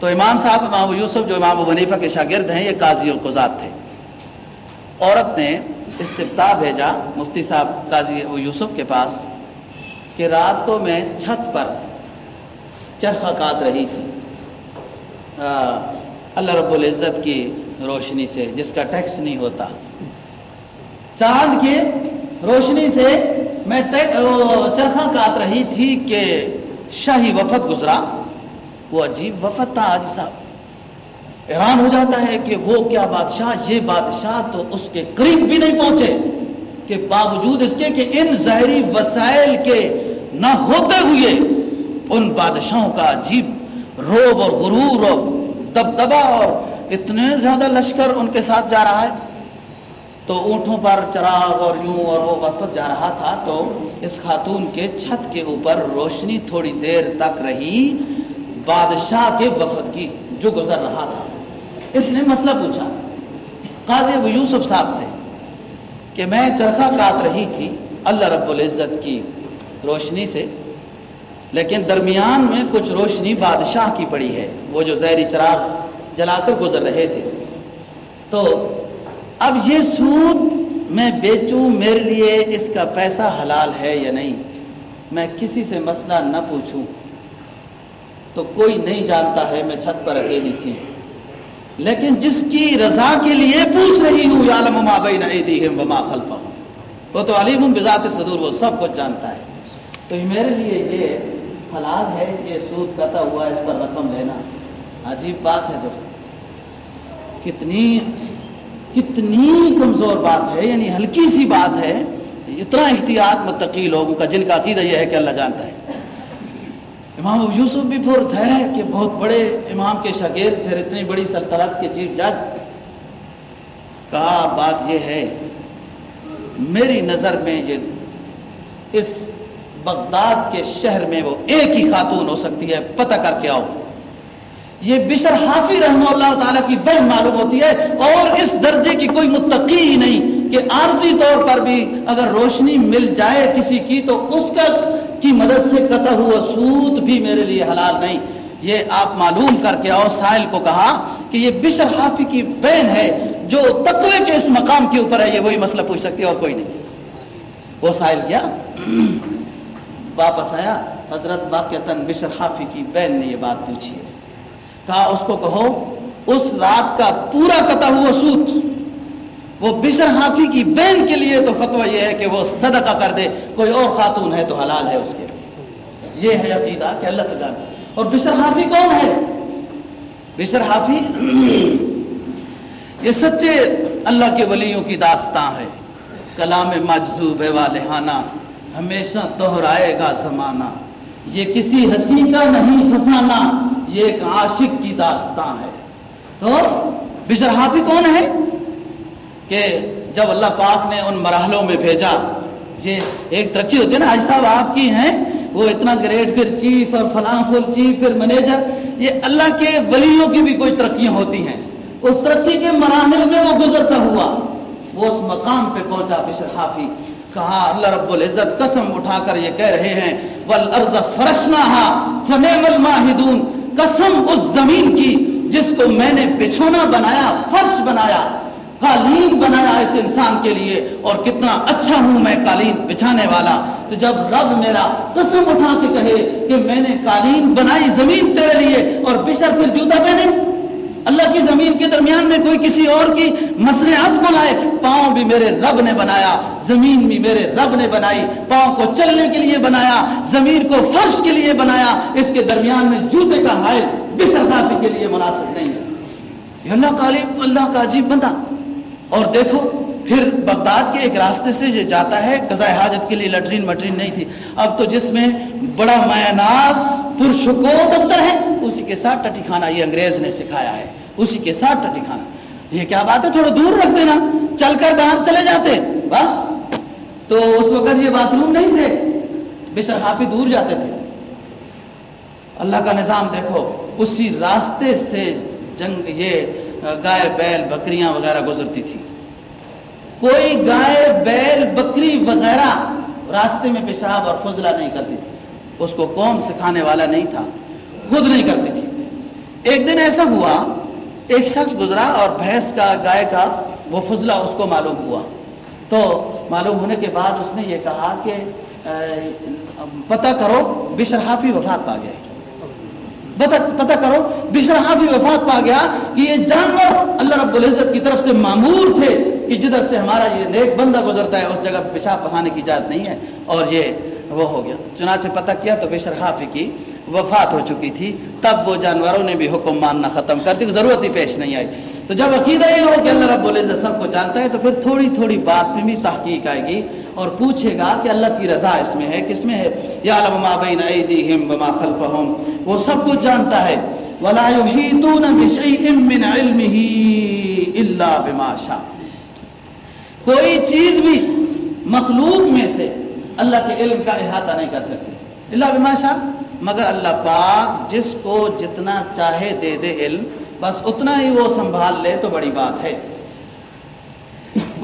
تو امام صاحب، امام یوسف جو امام ونیفہ کے شاگرد ہیں، یہ قاضی القزات تھے۔ عورت نے استبتا بھیجا مفتی صاحب قاضی یوسف کے پاس کہ رات کو میں چھت پر چرخہ کاٹ رہی تھی۔ اللہ رب العزت کی روشنی سے، جس کا ٹیکس نہیں ہوتا۔ چاند کی روشنی سے میں چرخہ کاٹ رہی تھی کہ شاہی وفد گزرا۔ وہ عجیب وفد تھا آج صاحب۔ حیران ہو جاتا ہے کہ وہ کیا بادشاہ، یہ بادشاہ تو اس کے قریب بھی نہیں پہنچے۔ کہ باوجود اس کے کہ ان ظاہری وسائل کے نہ ہوتے ہوئے ان بادشاہوں کا عجیب روب اور غرور اور دبدبا اور اتنے زیادہ لشکر ان کے ساتھ جا رہا ہے۔ تو اونٹوں پر چراغ اور یوں اور وہ وفد جا رہا تھا تو اس خاتون کے چھت کے اوپر روشنی تھوڑی دیر تک رہی، بادشاہ کے وفد کی جو گزر رہا تھا۔ اس نے مسئلہ پوچھا، قاضی ابو یوسف صاحب سے کہ میں چرخہ کاٹ رہی تھی اللہ رب العزت کی روشنی سے لیکن درمیان میں کچھ روشنی بادشاہ کی پڑی ہے، وہ جو زہری چراغ جلا کر گزر رہے تھے۔ تو اب یہ سود میں بیچوں میرے لیے اس کا پیسہ حلال ہے یا نہیں؟ میں کسی سے مسئلہ نہ پوچھوں۔ تو کوئی نہیں جانتا ہے میں چھت پر اکیلی تھی۔ لیکن جس کی رضا کے لیے پوچھ رہی ہوں، یعلم ما بین ایدیہم وما خلفہم۔ وہ تو علیم بذات صدور، وہ سب کچھ جانتا ہے۔ تو میرے لیے یہ حلال ہے یہ سود کتا ہوا اس پر رقم لینا۔ عجیب بات ہے دوست کتنی کتنی کمزور بات ہے یعنی ہلکی سی بات ہے۔ اتنا احتیاط متقی لوگوں کا، جن کا عقیدہ یہ ہے کہ اللہ جانتا ہے۔ امام ابو یوسف بھی پھر ظاہر ہے کہ بہت بڑے امام کے شاگرد، پھر اتنی بڑی سلطنت کے چیف جج۔ کہا، بات یہ ہے، میری نظر میں یہ اس بغداد کے شہر میں وہ ایک ہی خاتون ہو سکتی ہے، پتہ کر کے آؤ۔ یہ بشر حافی رحمہ اللہ تعالیٰ کی بہن معلوم ہوتی ہے اور اس درجے کی کوئی متقی ہی نہیں کہ عارضی طور پر بھی اگر روشنی مل جائے کسی کی تو اس کا کی مدد سے قطع ہوا سود بھی میرے لیے حلال نہیں۔ یہ آپ معلوم کر کے اور سائل کو کہا کہ یہ بشر حافی کی بہن ہے، جو تقوی کے اس مقام کے اوپر ہے، یہ وہی مسئلہ پوچھ سکتی ہے اور کوئی نہیں۔ وہ سائل کیا؟ واپس آیا، حضرت باقیتاً بشر حافی کی بہن نے یہ بات پوچھی ہے۔ کہا، اس کو کہو، اس رات کا پورا قطع ہوا سود۔ وہ بشر حافی کی بہن کے لیے تو فتویٰ یہ ہے کہ وہ صدقہ کر دے، کوئی اور خاتون ہے تو حلال ہے اس کے۔ یہ ہے عقیدہ کہ اللہ تعالیٰ اور بشر حافی کون ہے؟ بشر حافی یہ سچے اللہ کے ولیوں کی داستان ہے۔ کلام مجذوب والہانہ۔ ہمیشہ دہرائے گا زمانہ۔ یہ کسی ہنسی کا نہیں فسانہ یہ ایک عاشق کی داستان ہے۔ تو بشر حافی کون ہے؟ کہ جب اللہ پاک نے ان مراحلوں میں بھیجا۔ یہ ایک ترقی ہوتی ہے نا، حاج صاحب، آپ کی ہیں؟ وہ اتنا گریڈ پھر چیف اور فلاں فل چیف پھر مینیجر یہ اللہ کے ولیوں کی بھی کوئی ترقیاں ہوتی ہیں۔ اس ترقی کے مراحل میں وہ گزرتا ہوا۔ وہ اس مقام پہ پہنچا بشر حافی کہا، اللہ رب العزت قسم اٹھا کر یہ کہہ رہے ہیں والارض فرشناها فنعم الماہدون قسم اس زمین کی جس کو میں نے بچھونا بنایا، فرش بنایا، قالین بنایا اس انسان کے لیے۔ اور کتنا اچھا ہوں میں قالین بچھانے والا۔ تو جب رب میرا قسم اٹھا کے کہے کہ میں نے قالین بنائی زمین تیرے لیے اور بشر پھر جوتا پہنے۔ اللہ کی زمین کے درمیان میں کوئی کسی اور کی مصنعت کو لائے، پاؤں بھی میرے رب نے بنایا، زمین بھی میرے رب نے بنائی، پاؤں کو چلنے کے لیے بنایا، زمین کو فرش کے لیے بنایا، اس کے درمیان میں جوتے کا حائل بشر کے لیے مناسب نہیں ہے۔ یہ اللہ کا اللہ کا عجیب بندہ۔ اور دیکھو پھر بغداد کے ایک راستے سے یہ جاتا ہے، قضاء حاجت کے لیے لٹرین مٹرین نہیں تھی۔ اب تو جس میں بڑا میناس پرشکو دفتر ہے، اسی کے ساتھ ٹٹی خانہ یہ انگریز نے سکھایا ہے۔ اسی کے ساتھ ٹٹی کھانا یہ کیا بات ہے؟ تھوڑا دور رکھ دینا۔ چل کر باہر چلے جاتے۔ بس۔ تو اس وقت یہ باتھ روم نہیں تھے۔ بے کافی دور جاتے تھے۔ اللہ کا نظام دیکھو، اسی راستے سے جنگ یہ، گائے بیل، بکریاں وغیرہ گزرتی تھی۔ کوئی گائے، بیل، بکری وغیرہ راستے میں پیشاب اور فضلہ نہیں کرتی تھی۔ اس کو قوم سکھانے والا نہیں تھا، خود نہیں کرتی تھی۔ ایک دن ایسا ہوا، ایک شخص گزرا اور بھینس کا، گائے کا وہ فضلہ اس کو معلوم ہوا۔ تو معلوم ہونے کے بعد اس نے یہ کہا کہ پتہ کرو بشرحافی وفات پا گیا پتہ کرو بشرحافی وفات پا گیا کہ یہ جانور اللہ رب العزت کی طرف سے معمور تھے کہ جدھر سے ہمارا یہ نیک بندہ گزرتا ہے، اس جگہ پیشاب پکانے کی اجازت نہیں ہے۔ اور یہ وہ ہو گیا۔ چنانچہ پتہ کیا تو بشرحافی کی وفات ہو چکی تھی۔ تب وہ جانوروں نے بھی حکم ماننا ختم کر دی، ضرورت ہی پیش نہیں آئی۔ تو جب عقیدہ یہ ہو کہ اللہ رب العزت سب کو جانتا ہے، تو پھر تھوڑی تھوڑی بات میں بھی تحقیق آئے گی۔ اور پوچھے گا کہ اللہ کی رضا اس میں ہے، کس میں ہے؟ یا ما بین ایدیہم وما خلفہم۔ وہ سب کچھ جانتا ہے۔ ولا یحیطون بشیء من علمہ الا بما شاء۔ کوئی چیز بھی مخلوق میں سے اللہ کے علم کا احاطہ نہیں کر سکتی۔ اللہ بما شاء۔ مگر اللہ پاک جس کو جتنا چاہے دے دے علم، بس اتنا ہی وہ سنبھال لے تو بڑی بات ہے۔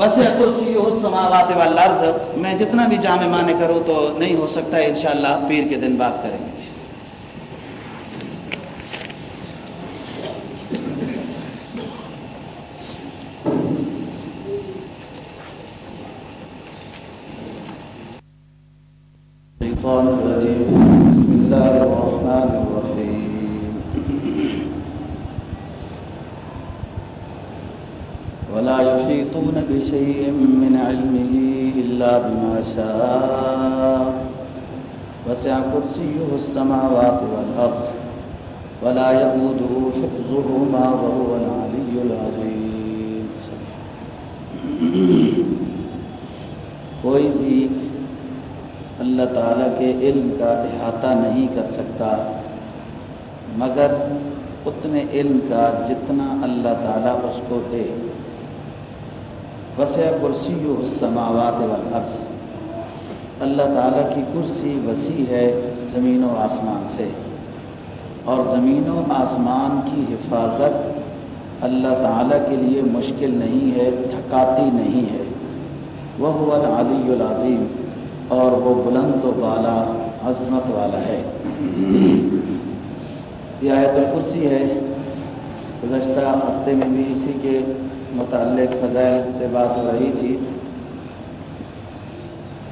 وسیع کرسی ہو سماوات والارض، میں جتنا بھی جامع مانے کروں تو نہیں ہو سکتا ہے انشاءاللہ پیر کے دن بات کریں گے بسم الله الرحمن الرحيم ولا يحيطون بشيء من علمه إلا بما شاء وسع كرسيه السماوات والأرض ولا يؤوده حفظهما وهو العلي العظيم. کوئی بھی اللہ تعالیٰ کے علم کا احاطہ نہیں کر سکتا، مگر اتنے علم کا جتنا اللہ تعالیٰ اس کو دے۔ وسع کرسی السماوات والارض۔ اللہ تعالیٰ کی کرسی وسیع ہے زمین و آسمان سے۔ اور زمین و آسمان کی حفاظت اللہ تعالیٰ کے لیے مشکل نہیں ہے، تھکاتی نہیں ہے۔ وہ العلی العظیم، اور وہ بلند و بالا عظمت والا ہے۔ یہ آیت الکرسی ہے۔ گزشتہ ہفتے میں بھی اسی کے متعلق فضائل سے بات ہو رہی تھی۔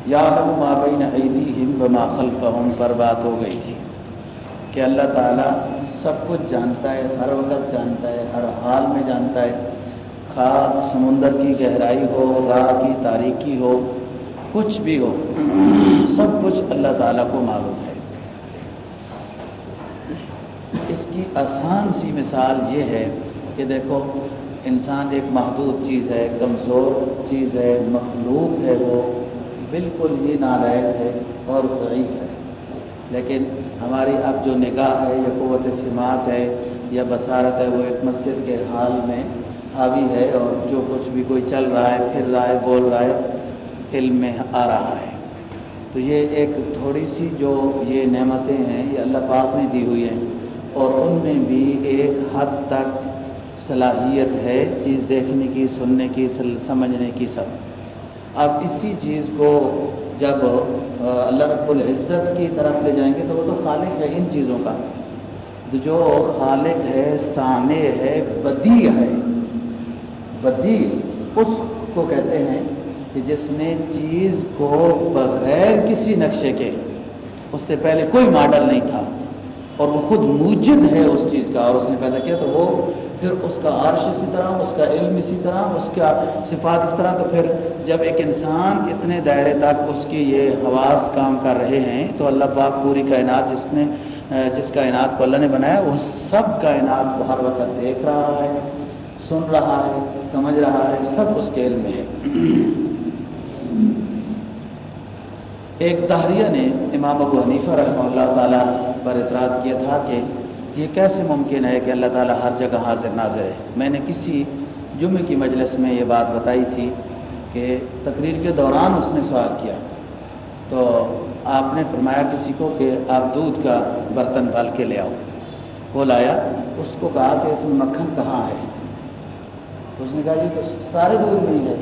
یا مابین عیدی ہم بما خلفہم پر بات ہو گئی تھی کہ اللہ تعالیٰ سب کچھ جانتا ہے، ہر وقت جانتا ہے، ہر حال میں جانتا ہے۔ خواہ سمندر کی گہرائی ہو، راہ کی تاریکی ہو، کچھ بھی ہو، سب کچھ اللہ تعالیٰ کو معلوم ہے۔ اس کی آسان سی مثال یہ ہے کہ دیکھو، انسان ایک محدود چیز ہے، کمزور چیز ہے، مخلوق ہے وہ۔ بالکل ہی نالائق ہے اور ضعیف ہے۔ لیکن ہماری اب جو نگاہ ہے، یا قوت سماعت ہے، یا بصارت ہے، وہ ایک مسجد کے حال میں حاوی ہے اور جو کچھ بھی کوئی چل رہا ہے، پھر رہا ہے، بول رہا ہے، علم میں آ رہا ہے۔ تو یہ ایک تھوڑی سی جو یہ نعمتیں ہیں، یہ اللہ پاک نے دی ہوئی ہیں، اور ان میں بھی ایک حد تک صلاحیت ہے، چیز دیکھنے کی، سننے کی سمجھنے کی سب۔ اب اسی چیز کو جب اللہ رب العزت کی طرف لے جائیں گے تو وہ تو خالق ہے ان چیزوں کا۔ جو خالق ہے سامع ہے، بدی ہے۔ بدی اس کو کہتے ہیں کہ جس نے چیز کو بغیر کسی نقشے کے، اس سے پہلے کوئی ماڈل نہیں تھا اور وہ خود موجد ہے اس چیز کا اور اس نے پیدا کیا تو وہ پھر اس کا عرش اسی طرح، اس کا علم اسی طرح، اس کا صفات اس طرح، تو پھر جب ایک انسان اتنے دائرے تک اس کی یہ حواس کام کر رہے ہیں، تو اللہ پاک پوری کائنات جس نے، جس کائنات کو اللہ نے بنایا، وہ سب کائنات کو ہر وقت دیکھ رہا ہے، سن رہا ہے، سمجھ رہا ہے، سب اس کے علم میں ہے۔ ایک تحریہ نے امام ابو حنیفہ رحمہ اللہ تعالیٰ پر اعتراض کیا تھا کہ یہ کیسے ممکن ہے کہ اللہ تعالیٰ ہر جگہ حاضر ناظر ہے؟ میں نے کسی جمعے کی مجلس میں یہ بات بتائی تھی کہ تقریر کے دوران اس نے سوال کیا۔ تو آپ نے فرمایا کسی کو کہ آپ دودھ کا برتن ڈال کے لے آؤ۔ وہ لایا، اس کو کہا کہ اس میں مکھن کہاں ہے؟ اس نے کہا جی تو سارے دودھ میں ہی ہے۔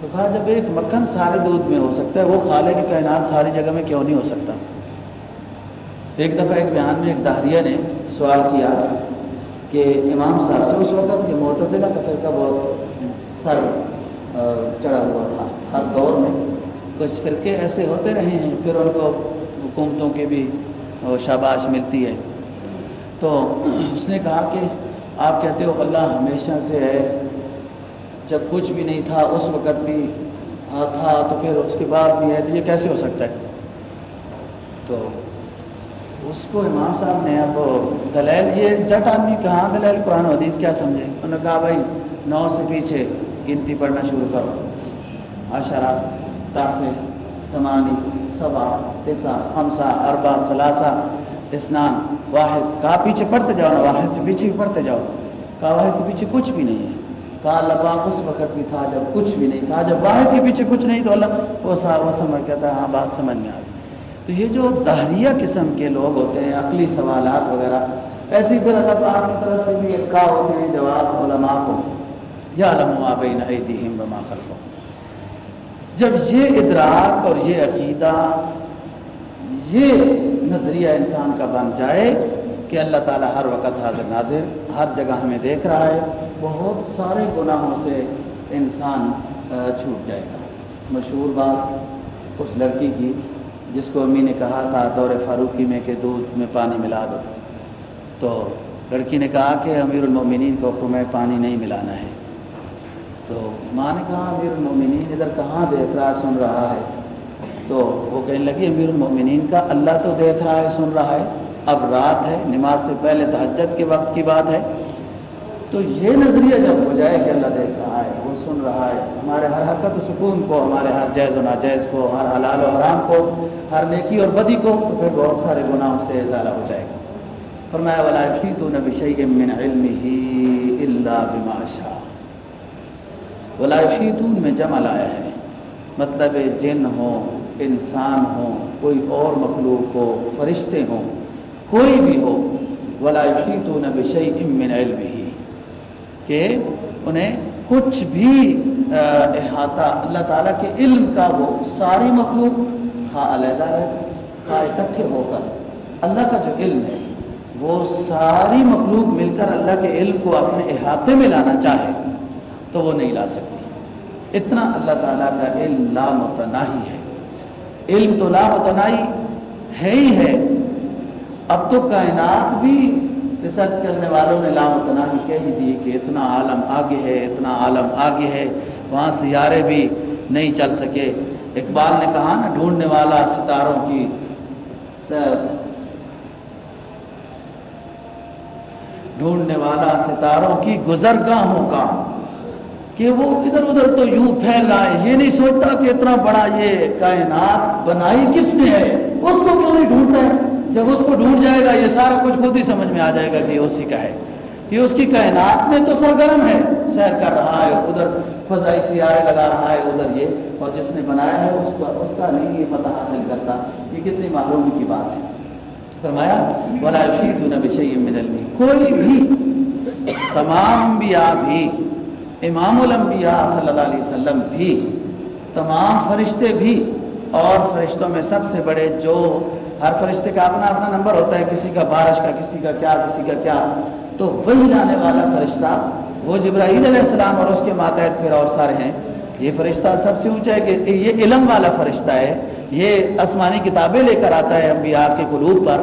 تو کہا جب ایک مکھن سارے دودھ میں ہو سکتا ہے، وہ خالے کی کائنات ساری جگہ میں کیوں نہیں ہو سکتا؟ ایک دفعہ ایک بیان میں ایک دہریہ نے سوال کیا کہ امام صاحب سے اس وقت یہ معتزلہ کا فرقہ بہت سر چڑھا ہوا تھا۔ ہر دور میں کچھ فرقے ایسے ہوتے رہے ہیں، پھر ان کو حکومتوں کی بھی شاباش ملتی ہے۔ تو اس نے کہا کہ آپ کہتے ہو اللہ ہمیشہ سے ہے، جب کچھ بھی نہیں تھا، اس وقت بھی تھا، تو پھر اس کے بعد بھی ہے، تو یہ کیسے ہو سکتا ہے؟ تو اس کو امام صاحب نے اب دلیل، یہ جٹ آدمی کہاں دلیل قرآن حدیث کیا سمجھے؟ انہوں نے کہا بھائی، نو سے پیچھے گنتی پڑھنا شروع کرو۔ اشرا تاسے سمانی صبا تسا خمسا اربا ثلاثہ اسنان واحد۔ کہا پیچھے پڑھتے جاؤ نا، واحد سے پیچھے بھی پڑھتے جاؤ۔ کہا واحد کے پیچھے کچھ بھی نہیں ہے۔ کہا لباق اس وقت بھی تھا جب کچھ بھی نہیں تھا جب واحد کے پیچھے کچھ نہیں تو اللہ، وہ سا وہ سمجھ کہتا ہے ہاں بات سمجھ میں آ گئی۔ تو یہ جو دہریہ قسم کے لوگ ہوتے ہیں، عقلی سوالات وغیرہ، ایسی پھر اللہ پاک کی طرف سے بھی اکا ہوتے ہیں، جواب علماء کو یا علما بین ایدیہم بما خلقو جب یہ ادراک اور یہ عقیدہ، یہ نظریہ انسان کا بن جائے کہ اللہ تعالیٰ ہر وقت حاضر ناظر، ہر جگہ ہمیں دیکھ رہا ہے، بہت سارے گناہوں سے انسان چھوٹ جائے گا۔ مشہور بات اس لڑکی کی جس کو امی نے کہا تھا، دور فاروقی میں کہ دودھ میں پانی ملا دو۔ تو لڑکی نے کہا کہ امیر المومنین کو حکم ہے پانی نہیں ملانا ہے۔ تو ماں نے کہا، امیر المومنین ادھر کہاں دیکھ رہا ہے سن رہا ہے۔ تو وہ کہنے لگی، امیر المومنین کا اللہ تو دیکھ رہا ہے، سن رہا ہے۔ اب رات ہے، نماز سے پہلے تہجد کے وقت کی بات ہے۔ تو یہ نظریہ جب ہو جائے کہ اللہ دیکھ رہا ہے، وہ سن رہا ہے، ہمارے ہر حرکت و سکون کو، ہمارے ہر جائز و ناجائز کو، ہر حلال و حرام کو، ہر نیکی اور بدی کو، تو پھر بہت سارے گناہوں سے ازالہ ہو جائے گا۔ فرمایا والا تو نبی شعی من علم ہی اللہ بماشا ولاحیتون میں جمع لایا ہے۔ مطلب جن ہوں، انسان ہوں، کوئی اور مخلوق ہو، فرشتے ہوں، کوئی بھی ہو ولاحیتون نبی شعی من علم ہی کہ انہیں کچھ بھی احاطہ، اللہ تعالیٰ کے علم کا وہ ساری مخلوق خواہ علیحدہ ہے خواہ اکٹھے ہو کر اللہ کا جو علم ہے، وہ ساری مخلوق مل کر اللہ کے علم کو اپنے احاطے میں لانا چاہے تو وہ نہیں لا سکتی۔ اتنا اللہ تعالیٰ کا علم لا متناہی ہے۔ علم تو لا متناہی ہے ہی ہے۔ اب تو کائنات بھی ریسرچ کرنے والوں نے لامتناہی کہہ دی کہ اتنا عالم آگے ہے، اتنا عالم آگے ہے، وہاں سیارے بھی نہیں چل سکے۔ اقبال نے کہا نا، ڈھونڈنے والا ستاروں کی ڈھونڈنے والا ستاروں کی گزرگاہوں کا۔ کہ وہ ادھر ادھر تو یوں پھیل رہا ہے یہ نہیں سوچتا کہ اتنا بڑا یہ کائنات بنائی کس نے ہے؟ اس کو کیوں نہیں ڈھونڈتا ہے؟ جب اس کو ڈھونڈ جائے گا، یہ سارا کچھ خود ہی سمجھ میں آ جائے گا کہ یہ اسی کا ہے۔ یہ اس کی کائنات میں تو سرگرم ہے، سیر کر رہا ہے، ادھر فضائی سیارے لگا رہا ہے، ادھر یہ۔ اور جس نے بنایا ہے، اس کا اس کا نہیں یہ پتہ حاصل کرتا یہ کتنی معلوم کی بات ہے۔ فرمایا بلا مدل کوئی بھی، تمام انبیاء بھی، امام الانبیاء صلی اللہ علیہ وسلم بھی، تمام فرشتے بھی، اور فرشتوں میں سب سے بڑے جو ہر فرشتے کا اپنا اپنا نمبر ہوتا ہے، کسی کا بارش کا، کسی کا کیا، کسی کا کیا۔ تو وہی لانے والا فرشتہ، وہ جبرائیل علیہ السلام اور اس کے ماتحت پھر اور سارے ہیں۔ یہ فرشتہ سب سے اونچا ہے کہ یہ علم والا فرشتہ ہے۔ یہ آسمانی کتابیں لے کر آتا ہے انبیاء کے قلوب پر۔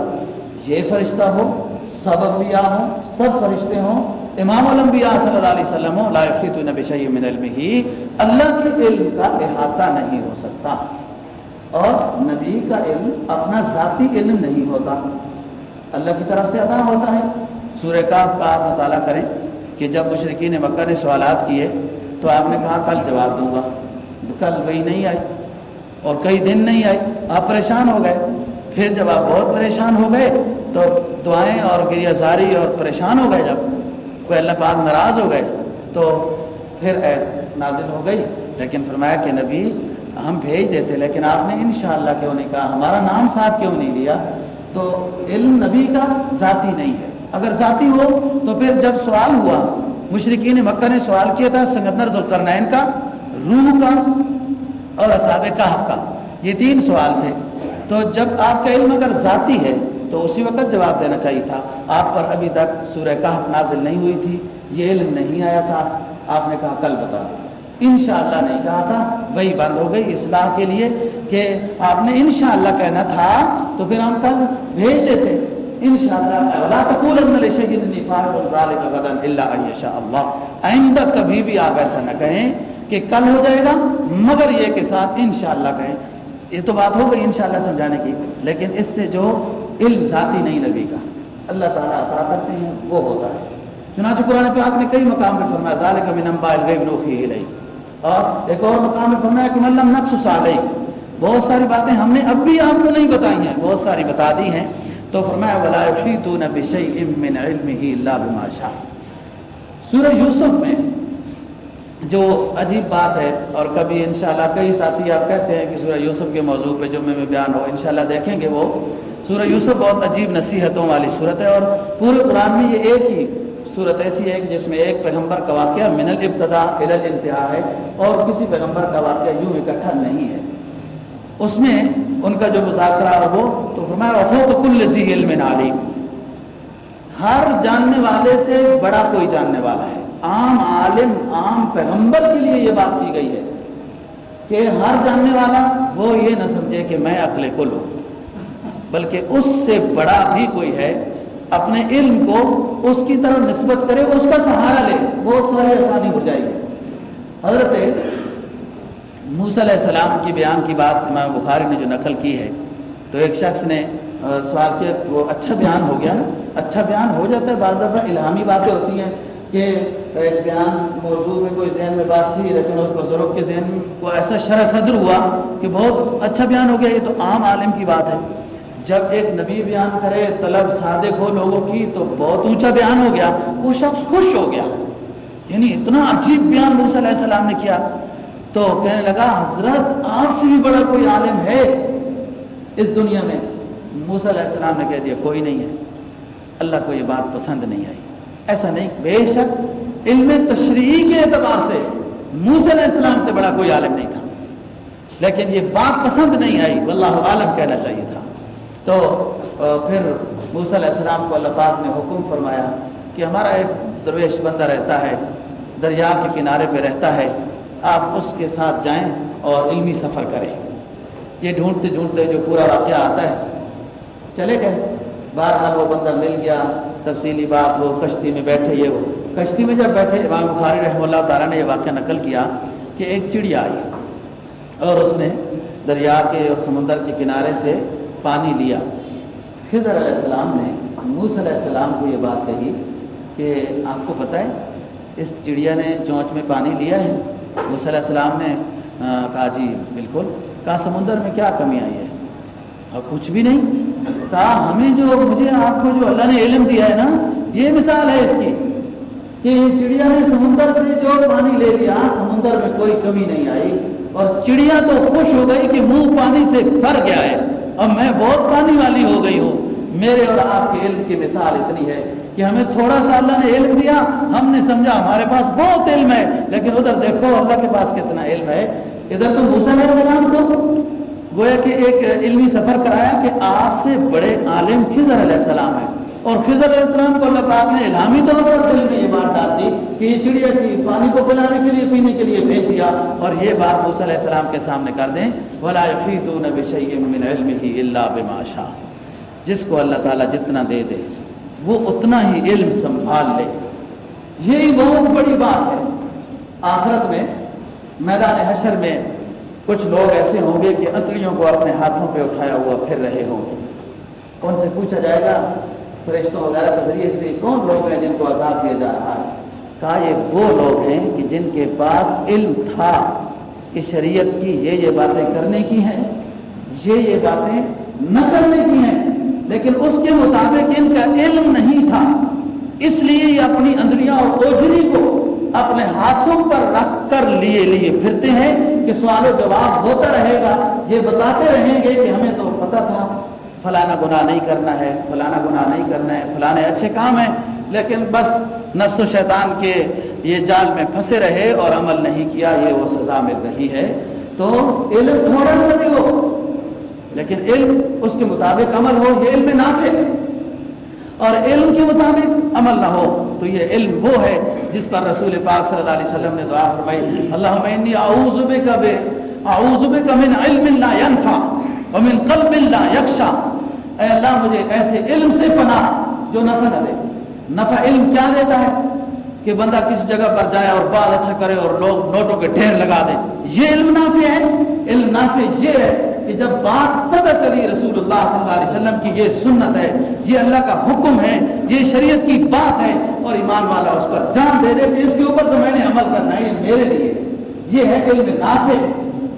یہ فرشتہ ہو، سب انبیاء ہوں، سب فرشتے ہوں۔ امام الانبیاء صلی اللہ علیہ وسلم ہو لائقیت نبی شیء من علم ہی اللہ کے علم کا احاطہ نہیں ہو سکتا۔ اور نبی کا علم اپنا ذاتی علم نہیں ہوتا۔ اللہ کی طرف سے عطا ہوتا ہے۔ سورہ کاف کا آپ مطالعہ کریں کہ جب مشرقین مکہ نے سوالات کیے تو آپ نے کہا، کل جواب دوں گا۔ کل وہی نہیں آئی اور کئی دن نہیں آئی۔ آپ پریشان ہو گئے۔ پھر جب آپ بہت پریشان ہو گئے تو دعائیں اور گریہ زاری اور پریشان ہو گئے جب۔ کوئی اللہ پاک ناراض ہو گئے تو پھر نازل ہو گئی۔ لیکن فرمایا کہ نبی ہم بھیج دیتے، لیکن آپ نے انشاءاللہ کیوں نہیں کہا؟ ہمارا نام ساتھ کیوں نہیں لیا؟ تو علم نبی کا ذاتی نہیں ہے۔ اگر ذاتی ہو تو پھر جب سوال ہوا مشرقین مکہ نے سوال کیا تھا سنگندر ذوالقرنین کا، روح کا اور اصحاب کہف کا، یہ تین سوال تھے۔ تو جب آپ کا علم اگر ذاتی ہے تو اسی وقت جواب دینا چاہیے تھا۔ آپ پر ابھی تک سورہ کہف نازل نہیں ہوئی تھی، یہ علم نہیں آیا تھا۔ آپ نے کہا، کل بتا دو انشاءاللہ نہیں کہا تھا۔ وہی بند ہو گئی اصلاح کے لیے کہ آپ نے انشاءاللہ کہنا تھا، تو پھر ہم کل بھیج دیتے۔ انشاءاللہ آئندہ کبھی بھی آپ ایسا نہ کہیں کہ کل ہو جائے گا، مگر یہ کہ ساتھ انشاءاللہ کہیں۔ یہ تو بات ہو گئی انشاءاللہ سمجھانے کی، لیکن اس سے جو علم ذاتی نہیں نبی کا۔ اللہ تعالیٰ عطا کرتے ہیں، وہ ہوتا ہے۔ چنانچہ قرآن پاک نے کئی مقام پہ فرمایا، ذالک من انباء الغیب نوحی الیک۔ اور ایک اور مقام میں فرمایا کہ ملم نقص علیہ بہت ساری باتیں ہم نے اب بھی آپ کو نہیں بتائی ہیں، بہت ساری بتا دی ہیں۔ تو فرمایا، ولا یحیطون بشیء من علمه الا بما شاء۔ سورہ یوسف میں جو عجیب بات ہے، اور کبھی انشاءاللہ کئی ساتھی آپ کہتے ہیں کہ سورہ یوسف کے موضوع پہ جمعے میں بیان ہو، انشاءاللہ دیکھیں گے وہ۔ سورہ یوسف بہت عجیب نصیحتوں والی صورت ہے، اور پورے قرآن میں یہ ایک ہی صورت ایسی ہے کہ جس میں ایک پیغمبر کا واقعہ من الابتدا الى الانتہا ہے اور کسی پیغمبر کا واقعہ یوں اکٹھا نہیں ہے۔ اس میں ان کا جو مذاکرہ اور وہ تو فرمایا فوق کل ذی علم علیم ہر جاننے والے سے بڑا کوئی جاننے والا ہے۔ عام عالم، عام پیغمبر کے لیے یہ بات کی گئی ہے کہ ہر جاننے والا وہ یہ نہ سمجھے کہ میں عقل کل ہوں، بلکہ اس سے بڑا بھی کوئی ہے اپنے علم کو اس کی طرف نسبت کرے، اس کا سہارا لے، بہت ساری آسانی ہو جائے گی۔ حضرت موسیٰ علیہ السلام کی بیان کی بات امام بخاری نے جو نقل کی ہے، تو ایک شخص نے سوال کیا، وہ اچھا بیان ہو گیا نا؟ اچھا بیان ہو جاتا ہے، بعض دفعہ الہامی باتیں ہوتی ہیں کہ ایک بیان موضوع میں کوئی ذہن میں بات تھی، لیکن اس بزرگ کے ذہن کو ایسا شرح صدر ہوا کہ بہت اچھا بیان ہو گیا، یہ تو عام عالم کی بات ہے۔ جب ایک نبی بیان کرے طلب صادق ہو لوگوں کی تو بہت اونچا بیان ہو گیا، وہ شخص خوش ہو گیا۔ یعنی اتنا عجیب بیان موسیٰ علیہ السلام نے کیا۔ تو کہنے لگا، حضرت، آپ سے بھی بڑا کوئی عالم ہے اس دنیا میں؟ موسیٰ علیہ السلام نے کہہ دیا، کوئی نہیں ہے۔ اللہ کو یہ بات پسند نہیں آئی۔ ایسا نہیں، بے شک علم تشریح کے اعتبار سے موسیٰ علیہ السلام سے بڑا کوئی عالم نہیں تھا۔ لیکن یہ بات پسند نہیں آئی، واللہ عالم کہنا چاہیے تھا۔ تو پھر موسیٰ علیہ السلام کو اللہ پاک نے حکم فرمایا کہ ہمارا ایک درویش بندہ رہتا ہے، دریا کے کنارے پہ رہتا ہے، آپ اس کے ساتھ جائیں اور علمی سفر کریں۔ یہ ڈھونڈتے ڈھونڈتے جو پورا واقعہ آتا ہے، چلے گئے۔ بہرحال وہ بندہ مل گیا۔ تفصیلی بات، وہ کشتی میں بیٹھے یہ وہ۔ کشتی میں جب بیٹھے، امام بخاری رحمہ اللہ تعالیٰ نے یہ واقعہ نقل کیا کہ ایک چڑیا آئی اور اس نے دریا کے اور سمندر کے کنارے سے پانی لیا۔ خضر علیہ السلام نے موس علیہ السلام کو یہ بات کہی کہ آپ کو پتہ ہے، اس چڑیا نے چونچ میں پانی لیا ہے۔ موس علیہ السلام نے کہا جی بالکل۔ کہا، سمندر میں کیا کمی آئی ہے؟ اور کچھ بھی نہیں۔ کہا، ہمیں جو، مجھے آپ کو جو اللہ نے علم دیا ہے نا، یہ مثال ہے اس کی کہ چڑیا نے سمندر سے جو پانی لے لیا، سمندر میں کوئی کمی نہیں آئی۔ اور چڑیا تو خوش ہو گئی کہ منہ پانی سے بھر گیا ہے۔ اب میں بہت پانی والی ہو گئی ہوں۔ میرے اور آپ کے علم کی مثال اتنی ہے کہ ہمیں تھوڑا سا اللہ نے علم دیا، ہم نے سمجھا ہمارے پاس بہت علم ہے، لیکن ادھر دیکھو اللہ کے پاس کتنا علم ہے۔ ادھر تو موسیٰ علیہ السلام کو گویا کہ ایک علمی سفر کرایا کہ آپ سے بڑے عالم خضر علیہ السلام ہے اور خضر علیہ السلام کو اللہ پاک نے الہامی طور پر دل میں یہ بات ڈال دی کہ یہ چڑیا کی پانی کو پلانے کے لیے، پینے کے لیے بھیج دیا اور یہ بات موسیٰ علیہ السلام کے سامنے کر دیں۔ ولا يحيطون بشيء من علمه الا بما شاء۔ جس کو اللہ تعالیٰ جتنا دے دے، وہ اتنا ہی علم سنبھال لے۔ یہی بہت بڑی بات ہے۔ آخرت میں، میدان حشر میں کچھ لوگ ایسے ہوں گے کہ اتڑیوں کو اپنے ہاتھوں پہ اٹھایا ہوا پھر رہے ہوں گے۔ ان سے پوچھا جائے گا؟ فرشتوں وغیرہ کے ذریعے سے کون لوگ ہیں جن کو عذاب دیا جا رہا ہے؟ کہا یہ وہ لوگ ہیں کہ جن کے پاس علم تھا کہ شریعت کی یہ یہ باتیں کرنے کی ہیں، یہ یہ باتیں نہ کرنے کی ہیں، لیکن اس کے مطابق ان کا علم نہیں تھا۔ اس لیے یہ اپنی اندریاں اور اوجری کو اپنے ہاتھوں پر رکھ کر لیے لیے پھرتے ہیں کہ سوال و جواب ہوتا رہے گا، یہ بتاتے رہیں گے کہ ہمیں تو پتہ تھا۔ فلانا گناہ نہیں کرنا ہے، فلانا گناہ نہیں کرنا ہے، فلانے اچھے کام ہیں، لیکن بس نفس و شیطان کے یہ جال میں پھنسے رہے اور عمل نہیں کیا، یہ وہ سزا مل رہی ہے۔ تو علم تھوڑا سا بھی ہو، لیکن علم اس کے مطابق عمل ہو، یہ علم نافع اور علم کے مطابق عمل نہ ہو، تو یہ علم وہ ہے جس پر رسول پاک صلی اللہ علیہ وسلم نے دعا فرمائی، اللہم انی اعوذ بک بے، اعوذ بک من علم لا ينفع ومن قلب لا یخشا اے اللہ مجھے ایسے علم سے پناہ جو نفع نہ دے۔ نفع علم کیا دیتا ہے؟ کہ بندہ کسی جگہ پر جائے اور بات اچھا کرے اور لوگ نوٹوں کے ڈھیر لگا دے یہ علم نافع ہے۔ علم نافع یہ ہے کہ جب بات پتہ چلی رسول اللہ صلی اللہ علیہ وسلم کی یہ سنت ہے، یہ اللہ کا حکم ہے، یہ شریعت کی بات ہے اور ایمان والا اس پر جان دے دے کہ اس کے اوپر تو میں نے عمل کرنا ہے، یہ میرے لیے۔ یہ ہے علم نافع۔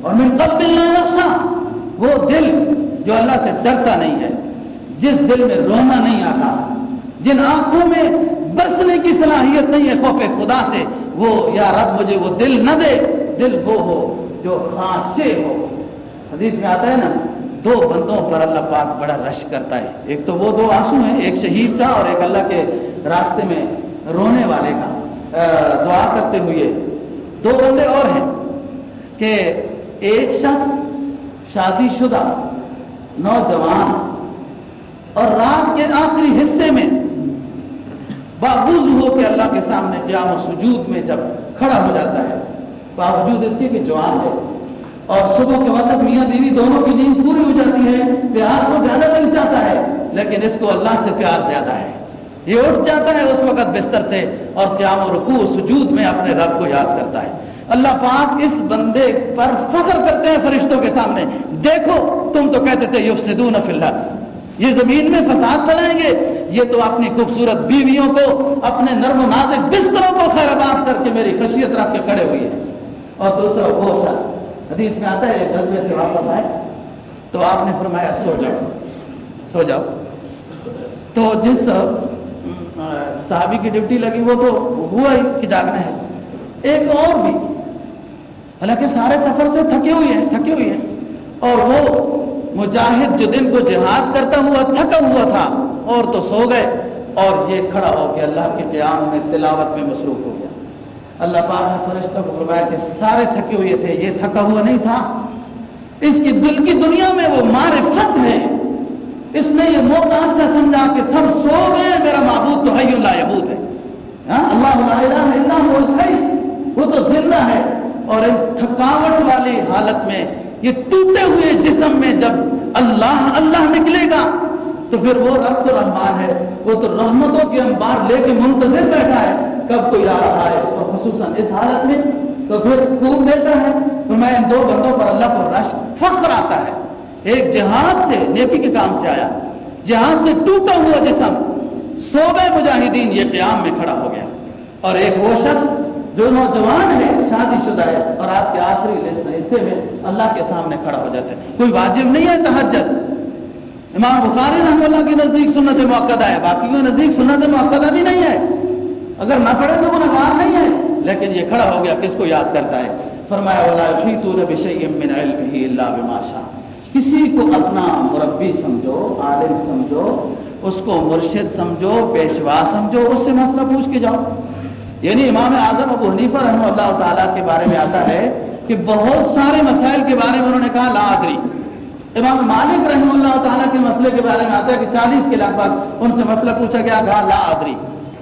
اور من قلب لا یخشا، وہ دل جو اللہ سے ڈرتا نہیں ہے، جس دل میں رونا نہیں آتا، جن آنکھوں میں برسنے کی صلاحیت نہیں ہے خوف خدا سے، وہ یا رب مجھے وہ دل نہ دے، دل وہ ہو جو خاصے ہو۔ حدیث میں آتا ہے نا، دو بندوں پر اللہ پاک بڑا رش کرتا ہے۔ ایک تو وہ دو آنسو ہیں، ایک شہید کا اور ایک اللہ کے راستے میں رونے والے کا دعا کرتے ہوئے دو بندے اور ہیں کہ ایک شخص شادی شدہ نوجوان اور رات کے آخری حصے میں باوجود ہو کہ اللہ کے سامنے قیام و سجود میں جب کھڑا ہو جاتا ہے، باوجود اس کے کہ جوان ہے اور صبح کے وقت میاں بیوی دونوں کی نیند پوری ہو جاتی ہے، پیار کو زیادہ دل چاہتا ہے، لیکن اس کو اللہ سے پیار زیادہ ہے۔ یہ اٹھ جاتا ہے اس وقت بستر سے اور قیام و رکوع سجود میں اپنے رب کو یاد کرتا ہے۔ اللہ پاک اس بندے پر فخر کرتے ہیں فرشتوں کے سامنے۔ دیکھو، تم تو کہتے تھے، یفسدون فی الارض۔ یہ زمین میں فساد پھیلائیں گے۔ یہ تو اپنی خوبصورت بیویوں کو، اپنے نرم و نازک بستروں کو خیر آباد کر کے میری خشیت رکھ کے کھڑے ہوئے ہیں۔ اور دوسرا وہ شخص، حدیث میں آتا ہے غزبے سے واپس آئے۔ تو آپ نے فرمایا، سو جاؤ۔ سو جاؤ۔ تو جس صحابی کی ڈیوٹی لگی، وہ تو ہوا ہی کہ جاگنا ہے۔ ایک اور بھی حالانکہ سارے سفر سے تھکے ہوئے ہیں تھکے ہوئے ہیں اور وہ مجاہد جو دن کو جہاد کرتا ہوا، تھکا ہوا تھا، اور تو سو گئے۔ اور یہ کھڑا ہو کے اللہ کے قیام میں، تلاوت میں مصروف ہو گیا۔ اللہ پاک نے فرشتوں کو فرمایا کہ سارے تھکے ہوئے تھے، یہ تھکا ہوا نہیں تھا۔ اس کی دل کی دنیا میں وہ معرفت ہے۔ اس نے یہ موقع اچھا سمجھا کہ سب سو گئے، میرا معبود تو حی اللہ یبود ہے۔ ہاں اللہ لا الہ الا هو الحی، وہ تو زندہ ہے۔ اور تھکاوٹ والی حالت میں یہ ٹوٹے ہوئے جسم میں جب اللہ اللہ نکلے گا، تو پھر وہ رب تو رحمان ہے، وہ تو رحمتوں کے انبار لے کے منتظر بیٹھا ہے۔ کب کوئی آ رہا ہے؟ اور خصوصاً اس حالت میں تو پھر خوب دیتا ہے۔ تو میں ان دو بندوں پر اللہ کو رش فخر آتا ہے۔ ایک جہاد سے، نیکی کے کام سے آیا۔ جہاد سے ٹوٹا ہوا جسم، صوبہ مجاہدین یہ قیام میں کھڑا ہو گیا۔ اور ایک وہ شخص جو نوجوان ہے شادی شدہ ہے اور آپ کے آخری حصے میں اللہ کے سامنے کھڑا ہو جاتا ہے کوئی واجب نہیں ہے تحجد امام بخاری رحم اللہ کے نزدیک سنت موقع ہے باقی کے نزدیک سنت موقع بھی نہیں ہے۔ اگر نہ پڑھے تو وہ نگار نہیں ہے۔ لیکن یہ کھڑا ہو گیا، کس کو یاد کرتا ہے؟ فرمایا کسی کو اپنا مربی سمجھو، عالم سمجھو، اس کو مرشد سمجھو، پیشوا سمجھو، اس سے مسئلہ پوچھ کے جاؤ۔ یعنی امام اعظم ابو حنیفہ رحمہ اللہ تعالیٰ کے بارے میں آتا ہے کہ بہت سارے مسائل کے بارے میں انہوں نے کہا، لا ادری۔ امام مالک رحمہ اللہ تعالیٰ کے مسئلے کے بارے میں آتا ہے کہ چالیس کے لگ بھگ ان سے مسئلہ پوچھا گیا، کہا، لا ادری۔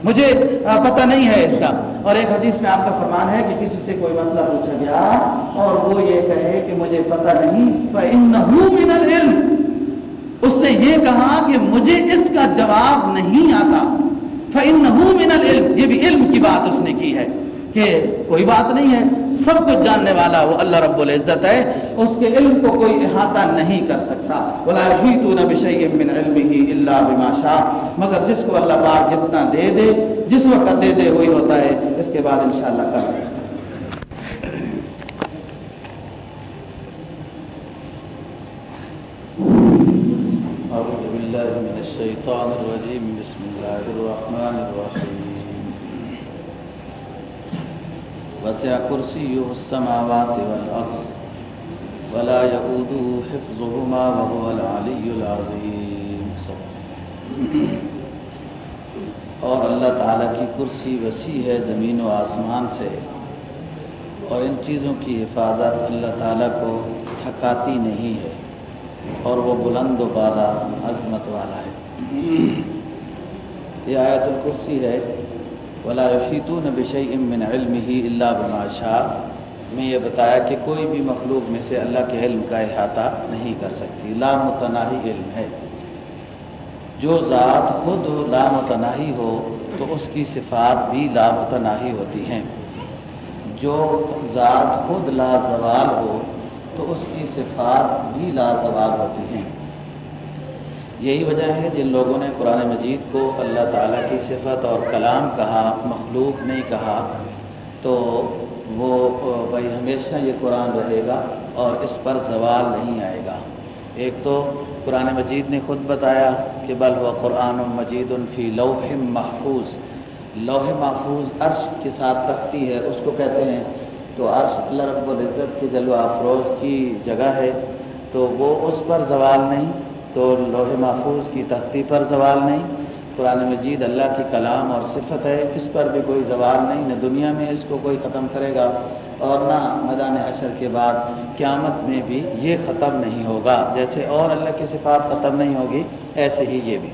مجھے پتہ نہیں ہے اس کا۔ اور ایک حدیث میں آپ کا فرمان ہے کہ کسی سے کوئی مسئلہ پوچھا گیا اور وہ یہ کہے کہ مجھے پتہ نہیں، فَإِنَّهُ مِنَ الْعِلْمِ۔ اس نے یہ کہا کہ مجھے اس کا جواب نہیں آتا۔ فَإِنَّهُ مِنَ الْعِلْمِ، یہ بھی علم کی بات اس نے کی ہے کہ کوئی بات نہیں ہے، سب کچھ جاننے والا وہ اللہ رب العزت ہے، اس کے علم کو کوئی احاطہ نہیں کر سکتا۔ بولا بھی تو من علم ہی اللہ بماشا مگر جس کو اللہ پاک جتنا دے دے، جس وقت دے دے وہی ہوتا ہے۔ اس کے بعد انشاءاللہ کر Thank you. الشيطان الرجيم. بسم الله الرحمن الرحيم. وسع كرسيه السماوات والأرض ولا يؤوده حفظهما وهو العلي العظيم. اور اللہ تعالیٰ کی کرسی وسیع ہے زمین و آسمان سے اور ان چیزوں کی حفاظت اللہ تعالیٰ کو تھکاتی نہیں ہے۔ اور وہ بلند و بالا عظمت والا ہے۔ یہ آیت الکرسی ہے۔ ولا یفیتون بشیء من علم ہی اللہ بماشا میں یہ بتایا کہ کوئی بھی مخلوق میں سے اللہ کے علم کا احاطہ نہیں کر سکتی۔ لامتناہی علم ہے۔ جو ذات خود لامتناہی ہو تو اس کی صفات بھی لامتناہی ہوتی ہیں۔ جو ذات خود لا زوال ہو تو اس کی صفات بھی لازوال ہوتی ہیں۔ یہی وجہ ہے جن لوگوں نے قرآن مجید کو اللہ تعالیٰ کی صفت اور کلام کہا، مخلوق نہیں کہا، تو وہ بھائی ہمیشہ یہ قرآن رہے گا اور اس پر زوال نہیں آئے گا۔ ایک تو قرآن مجید نے خود بتایا کہ بل وہ قرآن و مجید فی لوح محفوظ۔ لوح محفوظ عرش کے ساتھ تختی ہے، اس کو کہتے ہیں تو عرش اللہ رب العزت کے جلوہ افروز کی جگہ ہے، تو وہ اس پر زوال نہیں، تو لوح محفوظ کی تختی پر زوال نہیں۔ قرآن مجید اللہ کی کلام اور صفت ہے، اس پر بھی کوئی زوال نہیں، نہ دنیا میں اس کو کوئی ختم کرے گا اور نہ میدان حشر کے بعد قیامت میں بھی یہ ختم نہیں ہوگا۔ جیسے اور اللہ کی صفات ختم نہیں ہوگی، ایسے ہی یہ بھی۔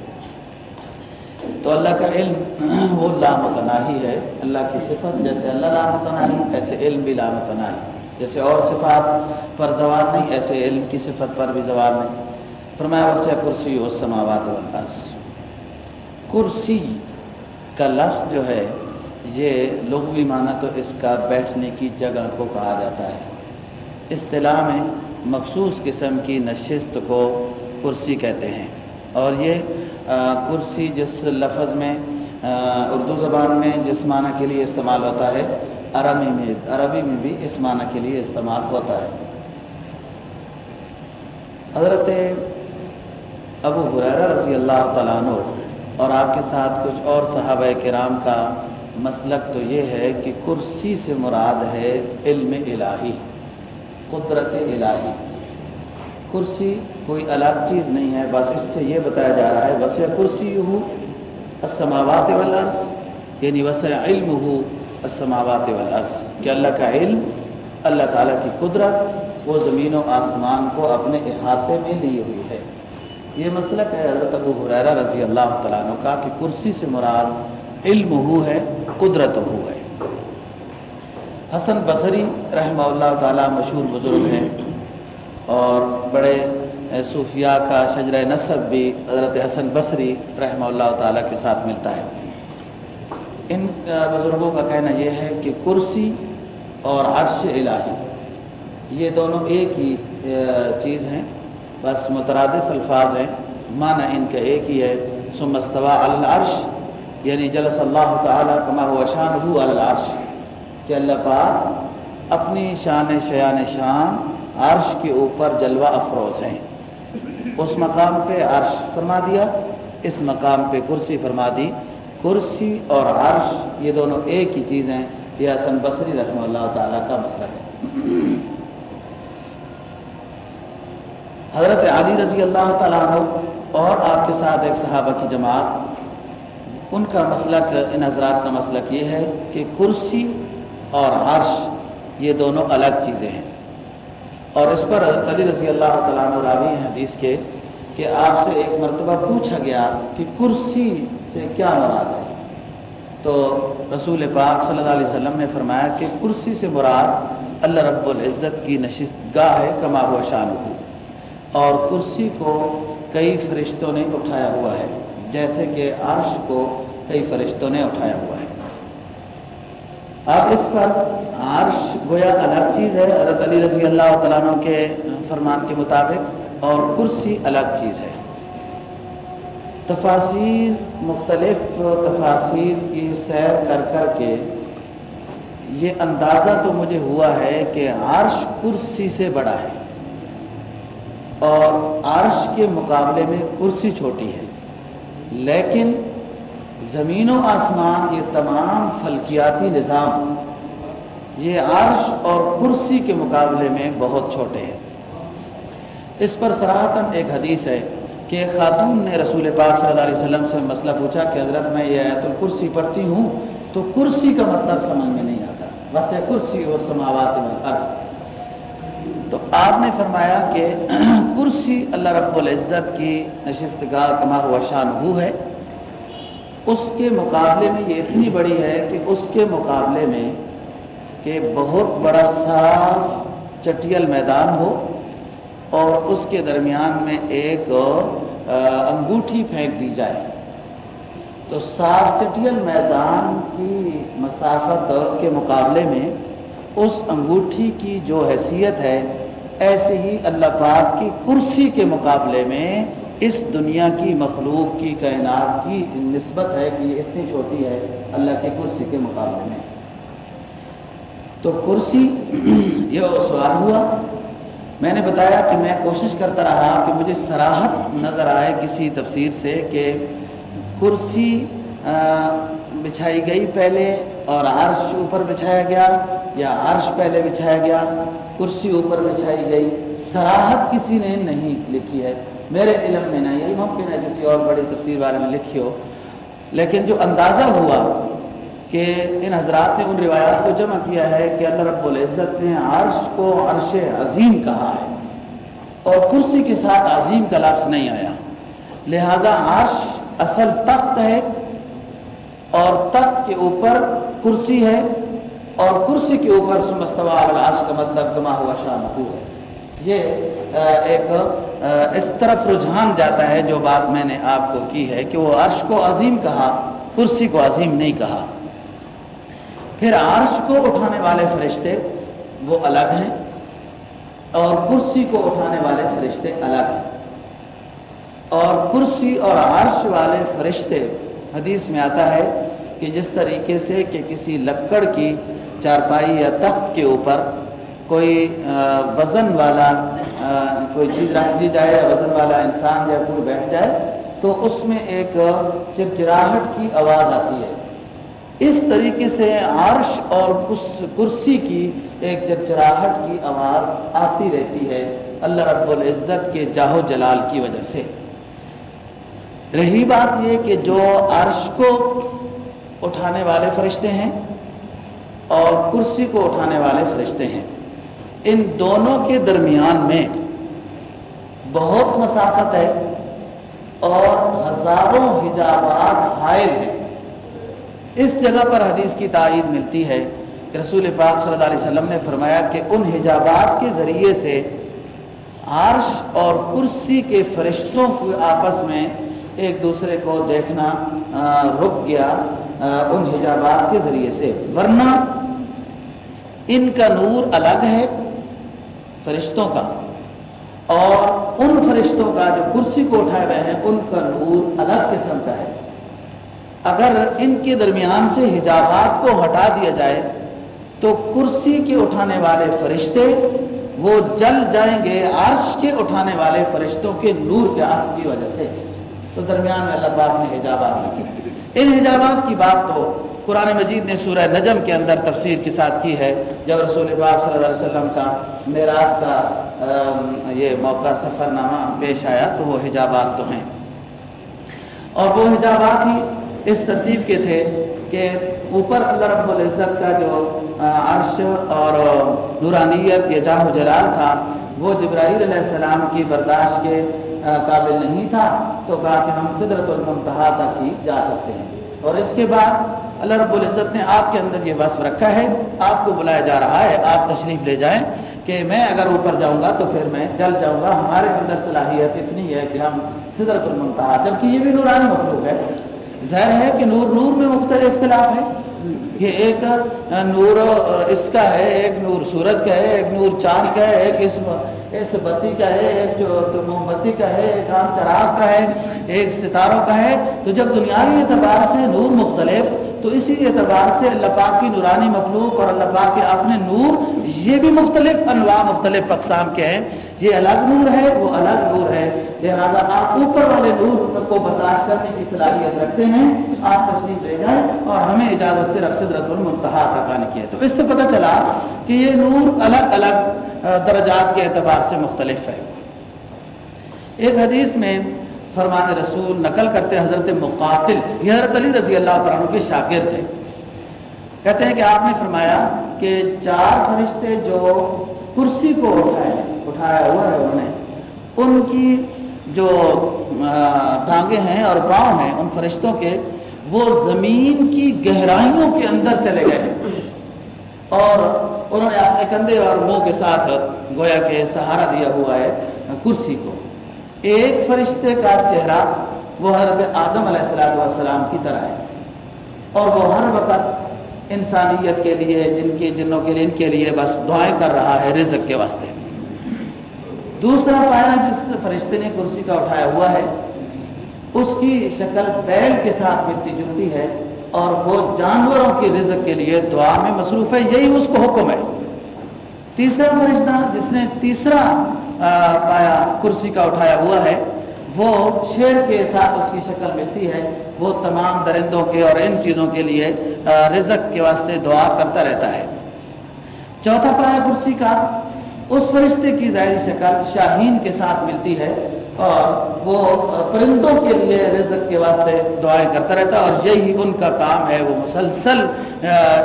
تو اللہ کا علم وہ لامتناہی ہے۔ اللہ کی صفت، جیسے اللہ لامتناہی ایسے علم بھی لامتناہی جیسے اور صفات پر زوال نہیں، ایسے علم کی صفت پر بھی زوال نہیں۔ فرمایا، وسیع کرسی و سماوات والارض۔ کرسی کا لفظ جو ہے، یہ لغوی معنی تو اس کا بیٹھنے کی جگہ کو کہا جاتا ہے۔ اصطلاح میں مخصوص قسم کی نشست کو کرسی کہتے ہیں۔ اور یہ کرسی جس لفظ میں اردو زبان میں جس معنی کے لیے استعمال ہوتا ہے، عربی میں عربی میں بھی اس معنی کے لیے استعمال ہوتا ہے۔ حضرت ابو حریرہ رضی اللہ تعالیٰ عنہ اور آپ کے ساتھ کچھ اور صحابہ کرام کا مسلک تو یہ ہے کہ کرسی سے مراد ہے علم الہی، قدرت الہی۔ کرسی کوئی الگ چیز نہیں ہے، بس اس سے یہ بتایا جا رہا ہے وسیع کرسی ہو السماوات والارض یعنی وسیع علم ہو السماوات والارض، کہ اللہ کا علم، اللہ تعالیٰ کی قدرت، وہ زمین و آسمان کو اپنے احاطے میں لی ہوئی ہے۔ یہ مسلک ہے حضرت ابو حریرہ رضی اللہ تعالیٰ عنہ کا کہ کرسی سے مراد علم ہو ہے قدرت ہو ہے۔ حسن بصری رحمہ اللہ تعالیٰ مشہور بزرگ ہیں۔ اور بڑے صوفیاء کا شجر نصب بھی حضرت حسن بصری رحمہ اللہ تعالیٰ کے ساتھ ملتا ہے۔ ان بزرگوں کا کہنا یہ ہے کہ کرسی اور عرش الہی یہ دونوں ایک ہی چیز ہیں، بس مترادف الفاظ ہیں۔ معنی ان کا ایک ہی ہے۔ ثم استوا العرش یعنی جلس اللہ تعالیٰ کما ہوا شان ہو العرش، کہ اللہ پاک اپنی شان شیان شان عرش کے اوپر جلوہ افروز ہیں۔ اس مقام پہ عرش فرما دیا، اس مقام پہ کرسی فرما دی۔ کرسی اور عرش یہ دونوں ایک ہی چیز ہیں۔ یہ حسن بصری رحمہ اللہ تعالیٰ کا مسئلہ ہے۔ حضرت علی رضی اللہ تعالیٰ عنہ اور آپ کے ساتھ ایک صحابہ کی جماعت، ان کا مسلک ان حضرات کا مسلک یہ ہے کہ کرسی اور عرش یہ دونوں الگ چیزیں ہیں۔ اور اس پر حضرت علی رضی اللہ تعالیٰ عنہ راوی حدیث کے کہ آپ سے ایک مرتبہ پوچھا گیا کہ کرسی سے کیا مراد ہے؟ تو رسول پاک صلی اللہ علیہ وسلم نے فرمایا کہ کرسی سے مراد اللہ رب العزت کی نشست گاہ ہے کما ہوا شان ہو اور کرسی کو کئی فرشتوں نے اٹھایا ہوا ہے، جیسے کہ عرش کو کئی فرشتوں نے اٹھایا ہوا ہے۔ اب اس پر عرش گویا الگ چیز ہے، حضرت علی رضی اللہ تعالیٰ عنہ کے فرمان کے مطابق، اور کرسی الگ چیز ہے۔ تفاصیر مختلف تفاصیر کی سیر کر کر کے یہ اندازہ تو مجھے ہوا ہے کہ عرش کرسی سے بڑا ہے، اور عرش کے مقابلے میں کرسی چھوٹی ہے۔ لیکن زمین و آسمان یہ تمام فلکیاتی نظام یہ عرش اور کرسی کے مقابلے میں بہت چھوٹے ہیں۔ اس پر سراہتاً ایک حدیث ہے کہ خاتون نے رسول پاک صلی اللہ علیہ وسلم سے مسئلہ پوچھا کہ حضرت میں یہ آیت الکرسی پڑھتی ہوں تو کرسی کا مطلب سمجھ میں نہیں آتا۔ بس یہ کرسی و سماوات میں عرض۔ تو آپ نے فرمایا کہ کرسی اللہ رب العزت کی نشستگاہ کما ہوا شان ہو ہے۔ اس کے مقابلے میں یہ اتنی بڑی ہے کہ اس کے مقابلے میں کہ بہت بڑا صاف چٹیل میدان ہو اور اس کے درمیان میں ایک انگوٹھی پھینک دی جائے۔ تو صاف چٹیل میدان کی مسافت کے مقابلے میں اس انگوٹھی کی جو حیثیت ہے، ایسے ہی اللہ پاک کی کرسی کے مقابلے میں اس دنیا کی مخلوق کی کائنات کی نسبت ہے کہ یہ اتنی چھوٹی ہے، اللہ کی کرسی کے مقابلے میں۔ تو کرسی یہ سوال ہوا۔ میں نے بتایا کہ میں کوشش کرتا رہا کہ مجھے سراحت نظر آئے کسی تفسیر سے کہ کرسی بچھائی گئی پہلے اور عرش اوپر بچھایا گیا یا عرش پہلے بچھایا گیا، کرسی اوپر بچھائی گئی۔ سراحت کسی نے نہیں لکھی ہے۔ میرے علم میں نہیں ممکن ہے کسی اور بڑی تفسیر بارے میں لکھی ہو۔ لیکن جو اندازہ ہوا کہ ان حضرات نے ان روایات کو جمع کیا ہے کہ اللہ رب العزت نے عرش کو عرش عظیم کہا ہے اور کرسی کے ساتھ عظیم کا لفظ نہیں آیا۔ لہذا عرش اصل تخت ہے اور تخت کے اوپر کرسی ہے اور کرسی کے اوپر سمستوا عرش کا مطلب گما ہوا شام ہے۔ یہ ایک اس طرف رجحان جاتا ہے جو بات میں نے آپ کو کی ہے کہ وہ عرش کو عظیم کہا، کرسی کو عظیم نہیں کہا۔ پھر عرش کو اٹھانے والے فرشتے وہ الگ ہیں اور کرسی کو اٹھانے والے فرشتے الگ ہیں۔ اور کرسی اور عرش والے فرشتے، حدیث میں آتا ہے کہ جس طریقے سے کہ کسی لکڑ کی چارپائی یا تخت کے اوپر کوئی وزن والا کوئی چیز رکھ دی جائے یا وزن والا انسان یا کوئی بیٹھ جائے، تو اس میں ایک چرچراہٹ کی آواز آتی ہے۔ اس طریقے سے عرش اور کرسی کی ایک چرچراہٹ کی آواز آتی رہتی ہے، اللہ رب العزت کے جاہو جلال کی وجہ سے۔ رہی بات یہ کہ جو عرش کو اٹھانے والے فرشتے ہیں اور کرسی کو اٹھانے والے فرشتے ہیں ان دونوں کے درمیان میں بہت مسافت ہے اور ہزاروں حجابات حائل ہیں۔ اس جگہ پر حدیث کی تائید ملتی ہے کہ رسول پاک صلی اللہ علیہ وسلم نے فرمایا کہ ان حجابات کے ذریعے سے عرش اور کرسی کے فرشتوں کے آپس میں ایک دوسرے کو دیکھنا رک گیا ان حجابات کے ذریعے سے۔ ورنہ ان کا نور الگ ہے فرشتوں کا۔ اور ان فرشتوں کا جو کرسی کو اٹھائے ہوئے ہیں، ان کا نور الگ قسم کا ہے۔ اگر ان کے درمیان سے حجابات کو ہٹا دیا جائے، تو کرسی کے اٹھانے والے فرشتے، وہ جل جائیں گے عرش کے اٹھانے والے فرشتوں کے نور کے عرش کی وجہ سے۔ تو درمیان میں اللہ پاک نے حجابات رکھے ان حجابات کی بات تو قرآن مجید نے سورہ نجم کے اندر تفسیر کے ساتھ کی ہے، جب رسول پاک صلی اللہ علیہ وسلم کا معراج کا یہ موقع سفر نامہ پیش آیا، تو وہ حجابات تو ہیں۔ اور وہ حجابات ہی اس ترتیب کے تھے کہ اوپر اللہ رب العزت کا جو عرش اور نورانیت یا جاہ و جلال تھا، وہ جبرائیل علیہ السلام کی برداشت کے قابل نہیں تھا، تو کہا کہ ہم صدرت المنتہا تک ہی جا سکتے ہیں۔ اور اس کے بعد اللہ رب العزت نے آپ کے اندر یہ وصف رکھا ہے، آپ کو بلایا جا رہا ہے، آپ تشریف لے جائیں کہ میں اگر اوپر جاؤں گا تو پھر میں جل جاؤں گا۔ ہمارے اندر صلاحیت اتنی ہے کہ ہم صدرت المنتہا، جبکہ یہ بھی نورانی مخلوق ہے۔ ظاہر ہے کہ نور نور میں مختلف اختلاف ہے یہ ایک نور اس کا ہے، ایک نور سورج کا ہے، ایک نور چاند کا ہے، ایک اس اس بتی کا ہے، ایک جو موم بتی کا ہے، ایک عام چراغ کا ہے، ایک ستاروں کا ہے۔ تو جب دنیاوی اعتبار سے نور مختلف تو اسی اعتبار سے اللہ پاک کی نورانی مخلوق اور اللہ پاک کے اپنے نور یہ بھی مختلف انواع مختلف اقسام کے ہیں۔ یہ الگ نور ہے، وہ الگ نور ہے۔ لہٰذا آپ اوپر والے نور کو برداشت کرنے کی صلاحیت رکھتے ہیں۔ آپ تشریف لے جائیں اور ہمیں اجازت صرف صدرت المنتہا تک آنے کی ہے تو اس سے پتہ چلا کہ یہ نور الگ الگ درجات کے اعتبار سے مختلف ہے۔ ایک حدیث میں فرمان رسول نقل کرتے حضرت مقاتل، یہ حضرت علی رضی اللہ عنہ کے شاگرد تھے کہتے ہیں کہ آپ نے فرمایا کہ چار فرشتے جو کرسی کو اٹھائے، اٹھایا ہوا ہے انہوں نے، ان کی جو ٹانگیں ہیں اور پاؤں ہیں، ان فرشتوں کے، وہ زمین کی گہرائیوں کے اندر چلے گئے۔ اور انہوں نے اپنے کندھے اور منہ کے ساتھ گویا کے سہارا دیا ہوا ہے کرسی کو۔ ایک فرشتے کا چہرہ وہ حضرت آدم علیہ السلام کی طرح ہے۔ اور وہ ہر وقت انسانیت کے لیے، جن کے، جنوں کے لیے، ان کے لیے بس دعائیں کر رہا ہے رزق کے واسطے۔ دوسرا پایا جس فرشتے نے کرسی کا اٹھایا ہوا ہے، اس کی شکل بیل کے ساتھ ملتی جلتی ہے اور وہ جانوروں کی رزق کے لیے دعا میں مصروف ہے، یہی اس کو حکم ہے۔ تیسرا فرشتہ جس نے تیسرا پایا، کرسی کا اٹھایا ہوا ہے۔ وہ شیر کے ساتھ اس کی شکل ملتی ہے۔ وہ تمام درندوں کے اور ان چیزوں کے لیے رزق کے واسطے دعا کرتا رہتا ہے۔ چوتھا پایا کرسی کا، اس فرشتے کی ظاہری شکل شاہین کے ساتھ ملتی ہے اور وہ پرندوں کے لیے رزق کے واسطے دعائیں کرتا رہتا ہے اور یہی ان کا کام ہے، وہ مسلسل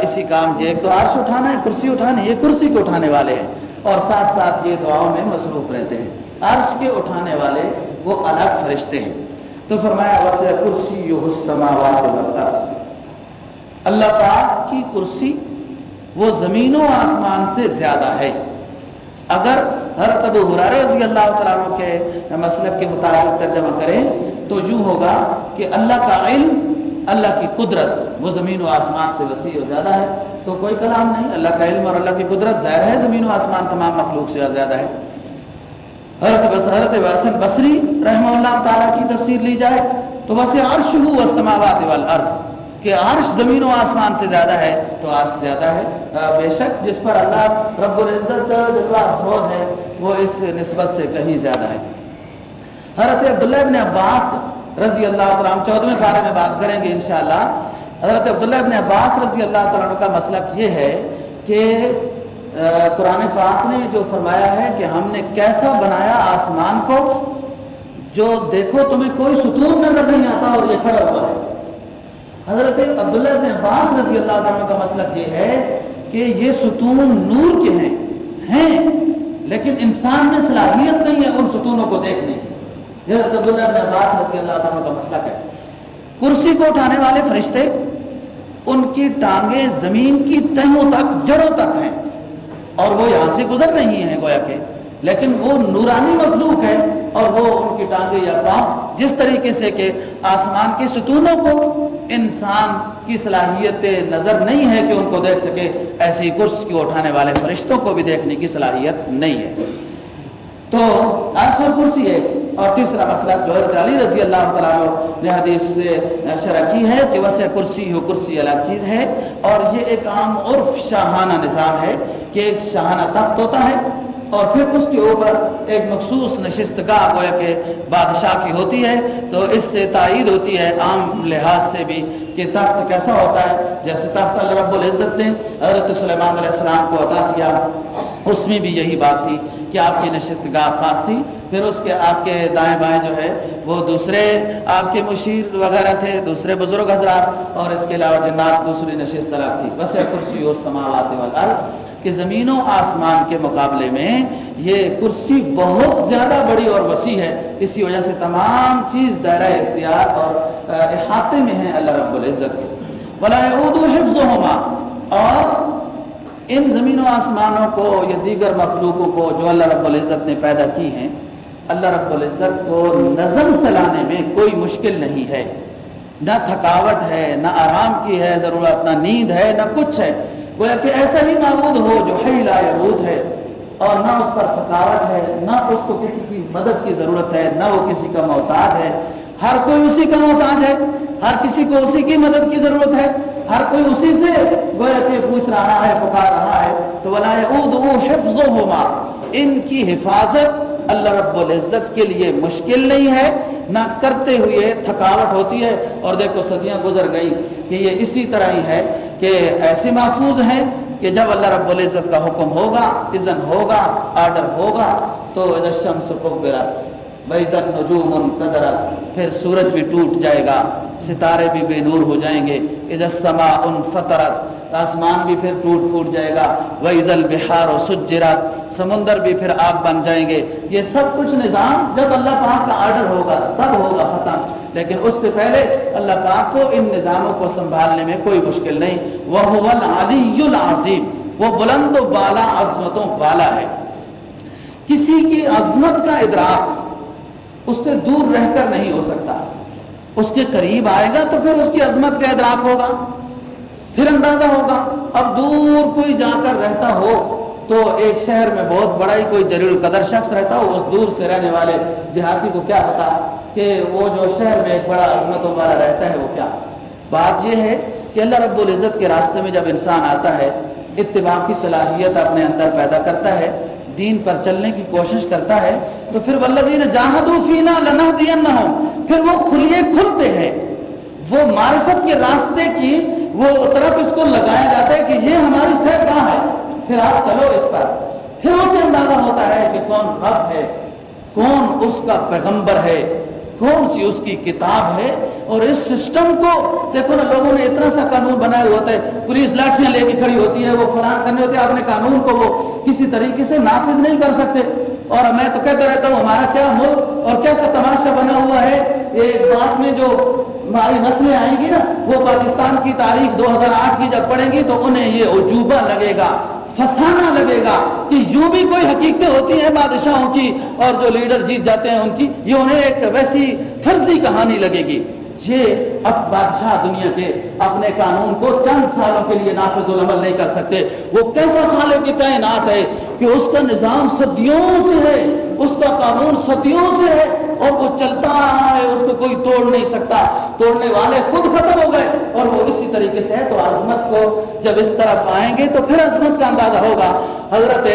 اسی کام جو تو عرش اٹھانا ہے، کرسی اٹھانا یہ کرسی کو اٹھانے والے ہیں۔ اور ساتھ ساتھ یہ دعاؤں میں مصروف رہتے ہیں۔ عرش کے اٹھانے والے وہ الگ فرشتے ہیں۔ تو فرمایا وسیع کرسی اللہ پاک کی کرسی وہ زمین و آسمان سے زیادہ ہے۔ اگر حضرت ابو حرار رضی اللہ تعالیٰ کے مسلک کے مطابق ترجمہ کریں، تو یوں ہوگا کہ اللہ کا علم اللہ کی قدرت، وہ زمین و آسمان سے وسیع و زیادہ ہے، تو کوئی کلام نہیں۔ اللہ کا علم اور اللہ کی قدرت ظاہر ہے، زمین و آسمان تمام مخلوق سے زیادہ ہے۔ حضرت حضرت وسن بصری رحمہ اللہ تعالیٰ کی تفسیر لی جائے تو بس عرش ہو السماوات والارض، کہ عرش زمین و آسمان سے زیادہ ہے تو عرش زیادہ ہے۔ بے شک جس پر اللہ رب العزت جلوہ افروز ہے، وہ اس نسبت سے کہیں زیادہ ہے۔ حضرت عبداللہ ابن عباس رضی اللہ تعالیٰ ہم چودھویں بارے میں بات کریں گے انشاءاللہ۔ حضرت عبداللہ ابن عباس رضی اللہ تعالیٰ کا مسلک یہ ہے کہ قرآن پاک نے جو فرمایا ہے کہ ہم نے کیسا بنایا آسمان کو جو دیکھو تمہیں کوئی ستون نظر نہیں آتا اور یہ کھڑا ہوا ہے۔ حضرت عبداللہ ابن عباس رضی اللہ تعالیٰ کا مسلک یہ ہے کہ یہ ستون نور کے ہیں ہیں، لیکن انسان میں صلاحیت نہیں ہے ان ستونوں کو دیکھنے کی۔ حضرت عبداللہ ابن عباس رضی اللہ تعالیٰ کا مسئلہ ہے؟ کرسی کو اٹھانے والے فرشتے ان کی ٹانگیں زمین کی تہوں تک، جڑوں تک ہیں۔ اور وہ یہاں سے گزر نہیں ہیں گویا کے لیکن وہ نورانی مخلوق ہے اور وہ ان کی ٹانگیں یا پاؤں، جس طریقے سے کہ آسمان کے ستونوں کو انسان کی صلاحیت نظر نہیں ہے کہ ان کو دیکھ سکے، ایسی کرس کو اٹھانے والے فرشتوں کو بھی دیکھنے کی صلاحیت نہیں ہے۔ تو آج کرسی ہے۔ اور تیسرا مسئلہ جو حضرت علی رضی اللہ تعالیٰ نے حدیث سے شرح کی ہے کہ وسیع کرسی ہو کرسی الگ چیز ہے اور یہ ایک عام عرف شاہانہ نظام ہے کہ ایک شاہانہ تخت ہوتا ہے اور پھر اس کے اوپر ایک مخصوص نشست گاہ گویا کہ بادشاہ کی ہوتی ہے تو اس سے تائید ہوتی ہے عام لحاظ سے بھی کہ تخت کیسا ہوتا ہے۔ جیسے تخت اللہ رب العزت نے حضرت سلیمان علیہ السلام کو عطا کیا، اس میں بھی یہی بات تھی کہ آپ کی نشست گاہ خاص تھی۔ پھر اس کے آپ کے دائیں بائیں جو ہے، وہ دوسرے آپ کے مشیر وغیرہ تھے، دوسرے بزرگ حضرات، اور اس کے علاوہ جنات دوسری نشست الگ تھی۔ بس کرسی و سماوات والارض کہ زمین و آسمان کے مقابلے میں یہ کرسی بہت زیادہ بڑی اور وسیع ہے۔ اسی وجہ سے تمام چیز دائرہ اختیار اور احاطے میں ہیں اللہ رب العزت کے۔ بلا اردو حفظ اور ان زمین و آسمانوں کو، یا دیگر مخلوقوں کو جو اللہ رب العزت نے پیدا کی ہیں اللہ رب العزت کو نظم چلانے میں کوئی مشکل نہیں ہے۔ نہ تھکاوٹ ہے، نہ آرام کی ہے ضرورت، نہ نیند ہے، نہ کچھ ہے۔ گویا کہ ایسا ہی معبود ہو جو حی لا یعود ہے۔ اور نہ اس پر تھکاوٹ ہے، نہ اس کو کسی کی مدد کی ضرورت ہے، نہ وہ کسی کا محتاج ہے۔ ہر کوئی اسی کا محتاج ہے، ہر کسی کو اسی کی مدد کی ضرورت ہے۔ ہر کوئی اسی سے گویا کہ پوچھ رہا ہے، پکار رہا ہے۔ تو بلا حفظ ان کی حفاظت اللہ رب العزت کے لیے مشکل نہیں ہے، نہ کرتے ہوئے تھکاوٹ ہوتی ہے۔ اور دیکھو صدیاں گزر گئی کہ یہ اسی طرح ہی ہے کہ ایسے محفوظ ہیں کہ جب اللہ رب العزت کا حکم ہوگا، اذن ہوگا، آرڈر ہوگا، تو شمس ویزن نجوم قدرت پھر سورج بھی ٹوٹ جائے گا، ستارے بھی بے نور ہو جائیں گے۔ اجسما ان فطرت آسمان بھی پھر ٹوٹ پھوٹ جائے گا۔ ویزل بہار و سمندر بھی پھر آگ بن جائیں گے۔ یہ سب کچھ نظام جب اللہ پاک کا آرڈر ہوگا، تب ہوگا ختم۔ لیکن اس سے پہلے اللہ پاک کو ان نظاموں کو سنبھالنے میں کوئی مشکل نہیں۔ وہ العلی العظیم وہ بلند و بالا عظمتوں والا ہے۔ کسی کی عظمت کا ادراک اس سے دور رہ کر نہیں ہو سکتا۔ اس کے قریب آئے گا تو پھر اس کی عظمت کا ادراک ہوگا۔ پھر اندازہ ہوگا، اب دور کوئی جا کر رہتا ہو تو ایک شہر میں بہت بڑا ہی کوئی جلیل قدر شخص رہتا ہو، اس دور سے رہنے والے دیہاتی کو کیا پتا کہ وہ جو شہر میں ایک بڑا عظمتوں والا رہتا ہے وہ کیا؟ بات یہ ہے کہ اللہ رب العزت کے راستے میں جب انسان آتا ہے، اتباع کی صلاحیت اپنے اندر پیدا کرتا ہے، دین پر چلنے کی کوشش کرتا ہے، تو پھر ولزین جاہدو فینا لنا دین نہ ہو پھر وہ کھلیے کھلتے ہیں۔ وہ معرفت کے راستے کی وہ طرف اس کو لگایا جاتا ہے کہ یہ ہماری سیر کہاں ہے؟ پھر آپ چلو اس پر۔ پھر اسے اندازہ ہوتا ہے کہ کون رب ہے، کون اس کا پیغمبر ہے، کون سی اس کی کتاب ہے۔ اور اس سسٹم کو دیکھو نا، لوگوں نے اتنا سا قانون بنایا ہوا ہوتا ہے۔ پولیس لاٹیاں لے کے کھڑی ہوتی ہے وہ فلان کرنے ہوتے ہیں۔ اپنے قانون کو وہ کسی طریقے سے نافذ نہیں کر سکتے۔ اور میں تو کہتا رہتا ہوں، ہمارا کیا ملک اور کیسا تماشا بنا ہوا ہے۔ ایک بات میں جو ہماری نسلیں آئیں گی نا، وہ پاکستان کی تاریخ دو ہزار آٹھ کی جب پڑھیں گی تو انہیں یہ عجوبہ لگے گا، فسانہ لگے گا کہ یوں بھی کوئی حقیقتیں ہوتی ہیں بادشاہوں کی اور جو لیڈر جیت جاتے ہیں ان کی، یہ انہیں ایک ویسی فرضی کہانی لگے گی۔ یہ اب بادشاہ دنیا کے اپنے قانون کو چند سالوں کے لیے نافذ العمل نہیں کر سکتے۔ وہ کیسا خالق کی کائنات ہے کہ اس کا نظام صدیوں سے ہے، اس کا قانون صدیوں سے ہے اور وہ چلتا رہا ہے، اس کو کوئی توڑ نہیں سکتا۔ توڑنے والے خود ختم ہو گئے اور وہ اسی طریقے سے ہے۔ تو عظمت کو جب اس طرف آئیں گے تو پھر عظمت کا اندازہ ہوگا۔ حضرت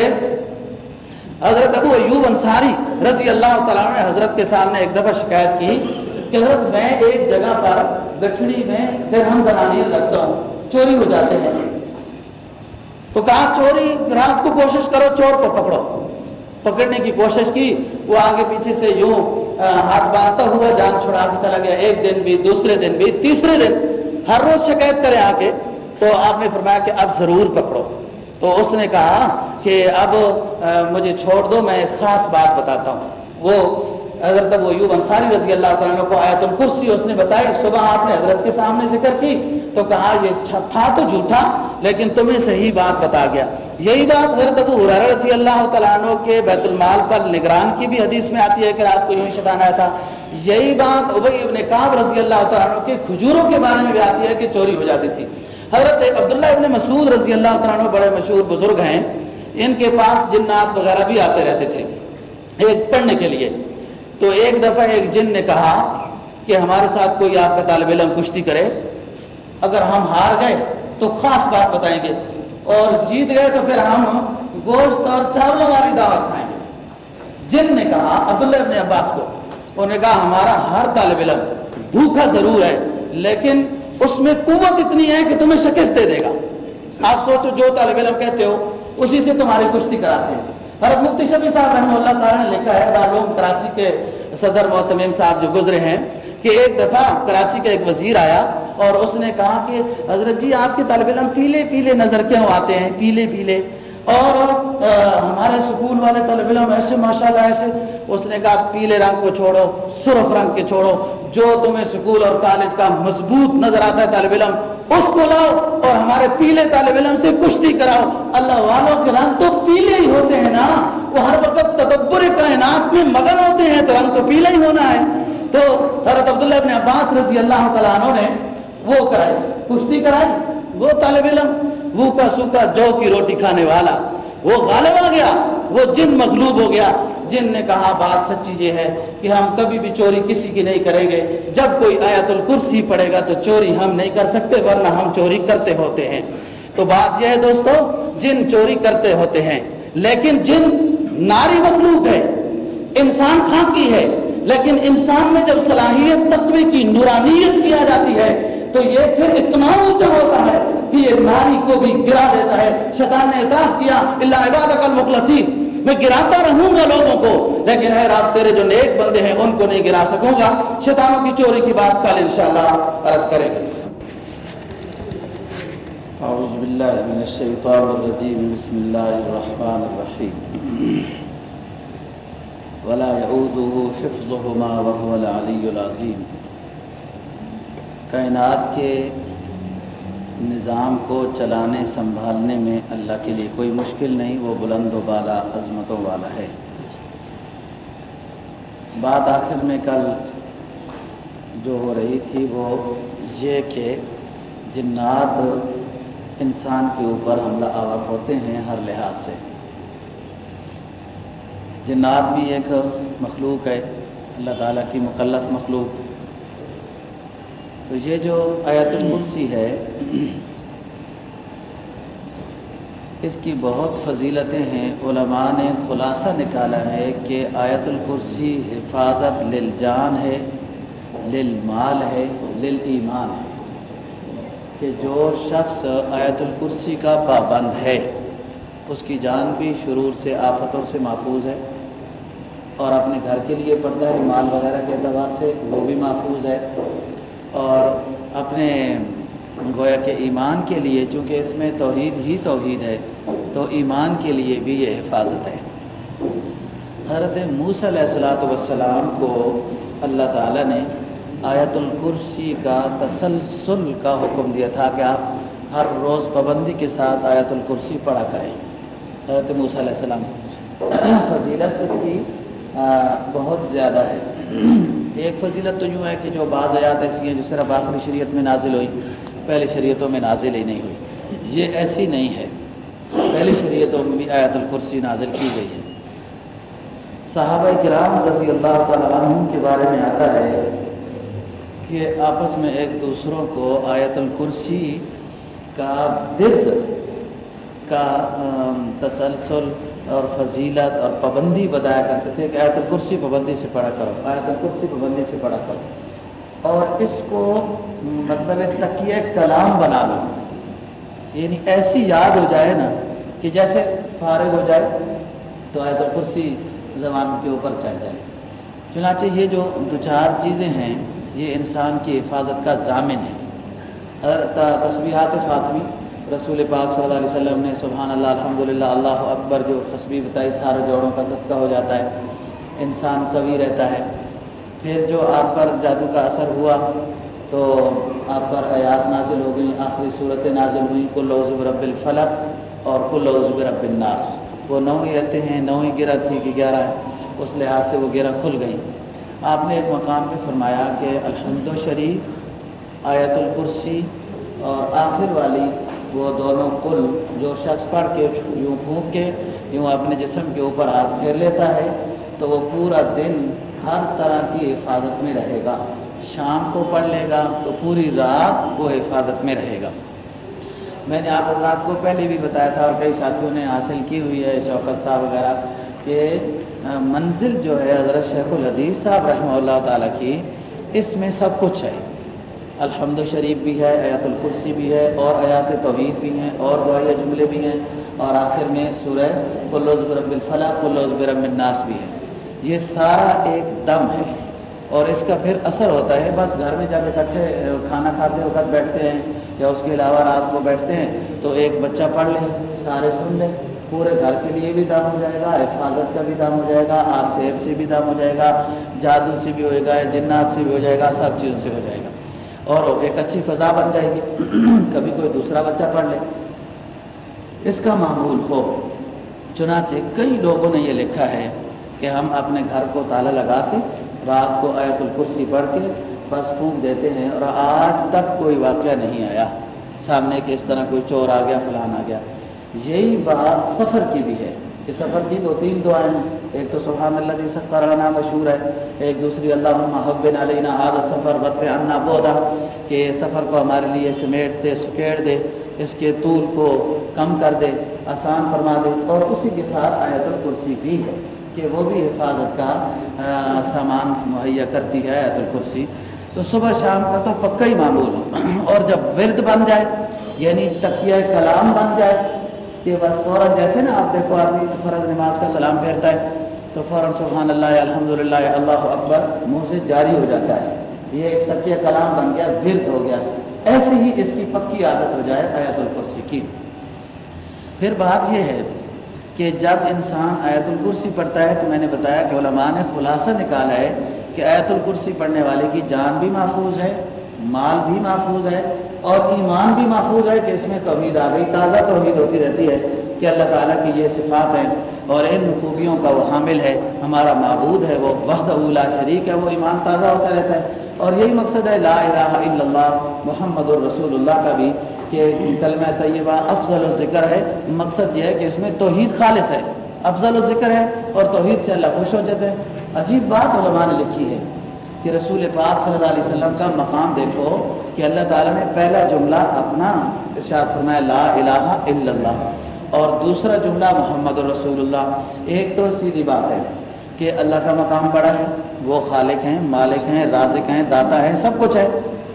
حضرت ابو ایوب انصاری رضی اللہ تعالیٰ نے حضرت کے سامنے ایک دفعہ شکایت کی۔ کہ حضرت میں ایک جگہ پر گٹھڑی میں درہم دنانیر رکھتا ہوں، چوری ہو جاتے ہیں۔ تو کہا، چوری رات کو کوشش کرو، چور کو پکڑو۔ پکڑنے کی کوشش کی، وہ آگے پیچھے سے یوں ہاتھ باندھتا ہوا جان چھڑا کے چلا گیا۔ ایک دن بھی، دوسرے دن بھی، تیسرے دن ہر روز شکایت کرے آ کے۔ تو آپ نے فرمایا کہ اب ضرور پکڑو۔ تو اس نے کہا کہ اب مجھے چھوڑ دو، میں ایک خاص بات بتاتا ہوں۔ وہ حضرت ابو ایوب انصاری رضی اللہ تعالیٰ کو آیت الکرسی، اس نے بتائی صبح آپ نے حضرت کے سامنے ذکر کی، تو کہا، یہ تھا تو جھوٹا، لیکن تمہیں صحیح بات بتا گیا۔ یہی بات حضرت ابو حرار رضی اللہ تعالیٰ عنہ کے بیت المال پر نگران کی بھی حدیث میں آتی ہے کہ رات کو یوں شیطان آیا تھا۔ یہی بات ابئی ابن کعب رضی اللہ تعالیٰ عنہ کے کھجوروں کے بارے میں بھی آتی ہے کہ چوری ہو جاتی تھی۔ حضرت عبداللہ ابن مسعود رضی اللہ تعالیٰ عنہ بڑے مشہور بزرگ ہیں۔ ان کے پاس جنات وغیرہ بھی آتے رہتے تھے، ایک پڑھنے کے لیے۔ تو ایک دفعہ ایک جن نے کہا کہ ہمارے ساتھ کوئی آپ کا طالب علم کشتی کرے، اگر ہم ہار گئے تو خاص بات بتائیں گے، اور جیت گئے تو پھر ہم گوشت اور چاولوں والی دعوت کھائیں گے۔ جن نے کہا، عبداللہ ابن عباس کو، انہوں نے کہا، ہمارا ہر طالب علم بھوکا ضرور ہے، لیکن اس میں قوت اتنی ہے کہ تمہیں شکست دے دے گا۔ آپ سوچو، جو طالب علم کہتے ہو، اسی سے تمہاری کشتی کراتے ہیں۔ حضرت مفتی شفیع صاحب رحمہ اللہ تعالیٰ نے لکھا ہے دارالعلوم کراچی کے صدر محتمیم صاحب جو گزرے ہیں، کہ ایک دفعہ کراچی کا ایک وزیر آیا اور اس نے کہا کہ حضرت جی آپ کے طالب علم پیلے پیلے نظر کیوں آتے ہیں؟ پیلے پیلے۔ اور ہمارے سکول والے طالب علم ایسے، ماشاءاللہ ایسے۔ اس نے کہا، پیلے رنگ کو چھوڑو، سرخ رنگ کے چھوڑو۔ جو تمہیں سکول اور کالج کا مضبوط نظر آتا ہے طالب علم، اس کو لاؤ اور ہمارے پیلے طالب علم سے کشتی کراؤ۔ اللہ والوں کے رنگ تو پیلے ہی ہوتے ہیں نا۔ وہ ہر وقت تدبر کائنات میں مگن ہوتے ہیں، تو رنگ تو پیلا ہی ہونا ہے۔ تو حضرت عبداللہ ابن عباس رضی اللہ تعالیٰ عنہ نے وہ کرائی۔ کشتی کرائی، وہ طالب علم، وہ کا سوکھا جو کی روٹی کھانے والا۔ وہ غالب آ گیا، وہ جن مغلوب ہو گیا۔ جن نے کہا، بات سچی یہ ہے کہ ہم کبھی بھی چوری کسی کی نہیں کریں گے۔ جب کوئی آیت الکرسی پڑے گا تو چوری ہم نہیں کر سکتے، ورنہ ہم چوری کرتے ہوتے ہیں۔ تو بات یہ ہے دوستو، جن چوری کرتے ہوتے ہیں، لیکن جن ناری مخلوق ہے، انسان خاکی ہے، لیکن انسان میں جب صلاحیت، تقوی کی نورانیت کیا جاتی ہے، تو یہ پھر اتنا اونچا ہوتا ہے کہ یہ ناری کو بھی گرا دیتا ہے۔ شیطان نے اعتراف کیا، اللہ عبادت المخلصین، میں گراتا رہوں گا لوگوں کو، لیکن اے رات تیرے جو نیک بندے ہیں، ان کو نہیں گرا سکوں گا۔ شیطانوں کی چوری کی بات کل انشاءاللہ عرض کریں گے۔ اعوذ باللہ من الشیطان الرجیم بسم اللہ الرحمن الرحیم ولا يعوده حفظهما وهو العلی العظیم کائنات کے نظام کو چلانے، سنبھالنے میں اللہ کے لیے کوئی مشکل نہیں، وہ بلند و بالا عظمتوں والا ہے۔ بات آخر میں کل جو ہو رہی تھی وہ یہ کہ جنات انسان کے اوپر حملہ آور ہوتے ہیں ہر لحاظ سے۔ جنات بھی ایک مخلوق ہے، اللہ تعالیٰ کی مکلف مخلوق۔ تو یہ جو آیت الکرسی ہے، اس کی بہت فضیلتیں ہیں۔ علماء نے خلاصہ نکالا ہے کہ آیت الکرسی حفاظت للجان ہے، للمال ہے، للایمان ہے۔ کہ جو شخص آیت الکرسی کا پابند ہے، اس کی جان بھی شرور سے، آفتوں سے محفوظ ہے اور اپنے گھر کے لیے پڑھتا ہے، مال وغیرہ کے اعتبار سے وہ بھی محفوظ ہے اور اپنے گویا کے ایمان کے لیے، چونکہ اس میں توحید ہی توحید ہے، تو ایمان کے لیے بھی یہ حفاظت ہے۔ حضرت موس علیہ السلاۃ والسلام کو اللہ تعالیٰ نے آیت الکرسی کا تسلسل کا حکم دیا تھا کہ آپ ہر روز پابندی کے ساتھ آیت الکرسی پڑھا کریں۔ حضرت موس علیہ السلام فضیلت اس کی بہت زیادہ ہے۔ ایک فضیلت تو یوں ہے کہ جو بعض آیات ایسی ہیں جو صرف آخری شریعت میں نازل ہوئی، پہلی شریعتوں میں نازل ہی نہیں ہوئی۔ یہ ایسی نہیں ہے۔ پہلی شریعتوں میں بھی آیت الکرسی نازل کی گئی ہے۔ صحابہ کرام رضی اللہ تعالیٰ عنہ کے بارے میں آتا ہے کہ آپس میں ایک دوسروں کو آیت الکرسی کا درد کا تسلسل اور فضیلت اور پابندی بتایا کرتے تھے کہ آیت الکرسی پابندی سے پڑھا کرو، آیت الکرسی پابندی سے پڑھا کرو۔ اور اس کو مطلب تکیہ کلام بنا لو۔ یعنی ایسی یاد ہو جائے نا کہ جیسے فارغ ہو جائے تو آیت الکرسی زبان کے اوپر چڑھ جائے۔ چنانچہ یہ جو دو چار چیزیں ہیں یہ انسان کی حفاظت کا ضامن ہے۔ اگر تصویحات فاطمی، رسول پاک صلی اللہ علیہ وسلم نے سبحان اللہ الحمد للہ اللہ اکبر جو تصویر بتائی، سارے جوڑوں کا صدقہ ہو جاتا ہے۔ انسان قوی رہتا ہے۔ پھر جو آپ پر جادو کا اثر ہوا، تو آپ پر آیات نازل ہو گئیں۔ آخری صورت نازل ہوئیں۔ کل عزب رب الفلق اور کل عزب رب الناس۔ وہ نو ہی رہتے ہیں، نو ہی گرہ تھی کہ گیارہ ہے۔ اس لحاظ سے وہ گرہ کھل گئیں۔ آپ نے ایک مقام پہ فرمایا کہ الحمد شریف، آیت الکرسی اور آخر والی وہ دونوں کل جو شخص پڑھ کے یوں پھونک کے، یوں اپنے جسم کے اوپر ہاتھ پھیر لیتا ہے، تو وہ پورا دن ہر طرح کی حفاظت میں رہے گا۔ شام کو پڑھ لے گا تو پوری رات وہ حفاظت میں رہے گا۔ میں نے آپ رات کو پہلے بھی بتایا تھا اور کئی ساتھیوں نے حاصل کی ہوئی ہے، شوکت صاحب وغیرہ، کہ منزل جو ہے حضرت شیخ الحدیث صاحب رحمہ اللہ تعالیٰ کی، اس میں سب کچھ ہے۔ الحمد شریف بھی ہے، آیات الکرسی بھی ہے، اور آیات توحید بھی ہیں، اور دعائیہ جملے بھی ہیں۔ اور آخر میں سورہ کلوز برب الفلاح کلوز برب الناس بھی ہے۔ یہ سارا ایک دم ہے۔ اور اس کا پھر اثر ہوتا ہے، بس گھر میں جب اکٹھے کھانا کھاتے وقت بیٹھتے ہیں یا اس کے علاوہ رات کو بیٹھتے ہیں تو ایک بچہ پڑھ لے، سارے سن لیں پورے گھر کے لیے بھی دم ہو جائے گا، حفاظت کا بھی دم ہو جائے گا آصیب سے بھی دم ہو جائے گا، جادو سے بھی ہو جائے گا، جنات سے بھی ہو جائے گا، سب چیزوں سے ہو جائے گا۔ اور ایک اچھی فضا بن جائے گی۔ کبھی کوئی دوسرا بچہ پڑھ لے۔ اس کا معمول ہو چنانچہ کئی لوگوں نے یہ لکھا ہے کہ ہم اپنے گھر کو تالا لگا کے رات کو آیت الکرسی پڑھ کے بس پھونک دیتے ہیں اور آج تک کوئی واقعہ نہیں آیا۔ سامنے کہ اس طرح کوئی چور آ گیا، فلان آ گیا۔ یہی بات سفر کی بھی ہے کہ سفر کی دو تین دعائیں ہیں۔ ایک تو سبحان اللہ جی سفر عنا مشہور ہے، ایک دوسری اللہ محب علینا حاد سفر وط انا بودا کہ سفر کو ہمارے لیے سمیٹ دے، سکیڑ دے، اس کے طول کو کم کر دے، آسان فرما دے۔ اور اسی کے ساتھ آیت الکرسی بھی ہے کہ وہ بھی حفاظت کا سامان مہیا کرتی ہے آیت الکرسی۔ تو صبح شام کا تو پکا ہی معمول ہو اور جب ورد بن جائے یعنی تقیہ کلام بن جائے کہ بس فوراً جیسے نا آپ دیکھو، آدمی فرض نماز کا سلام پھیرتا ہے، تو فوراً سبحان اللہ الحمد للہ اللہ اکبر، منہ سے جاری ہو جاتا ہے۔ یہ ایک تقیہ کلام بن گیا، ورد ہو گیا۔ ایسے ہی اس کی پکی عادت ہو جائے آیت الکرسی کی۔ پھر بات یہ ہے کہ جب انسان آیت الکرسی پڑھتا ہے، تو میں نے بتایا کہ علماء نے خلاصہ نکالا ہے کہ آیت الکرسی پڑھنے والے کی جان بھی محفوظ ہے، مال بھی محفوظ ہے اور ایمان بھی محفوظ ہے کہ اس میں توحید آ گئی۔ تازہ توحید ہوتی رہتی ہے کہ اللہ تعالیٰ کی یہ صفات ہیں اور ان خوبیوں کا وہ حامل ہے، ہمارا معبود ہے، وہ وحد اولا شریک ہے، وہ ایمان تازہ ہوتا رہتا ہے۔ اور یہی مقصد ہے لا الہ الا اللہ، محمد الرسول اللہ کا بھی کہ کلمہ طیبہ افضل الذکر ہے۔ مقصد یہ ہے کہ اس میں توحید خالص ہے، افضل الذکر ہے اور توحید سے اللہ خوش ہو جاتے ہیں عجیب بات علماء نے لکھی ہے۔ کہ رسول پاک صلی اللہ علیہ وسلم کا مقام دیکھو کہ اللہ تعالیٰ نے پہلا جملہ اپنا ارشاد فرمایا، لا الہ الا اللہ۔ اور دوسرا جملہ محمد الرسول اللہ۔ ایک تو سیدھی بات ہے کہ اللہ کا مقام بڑا ہے، وہ خالق ہیں، مالک ہیں، رازق ہیں، داتا ہیں، سب کچھ ہے۔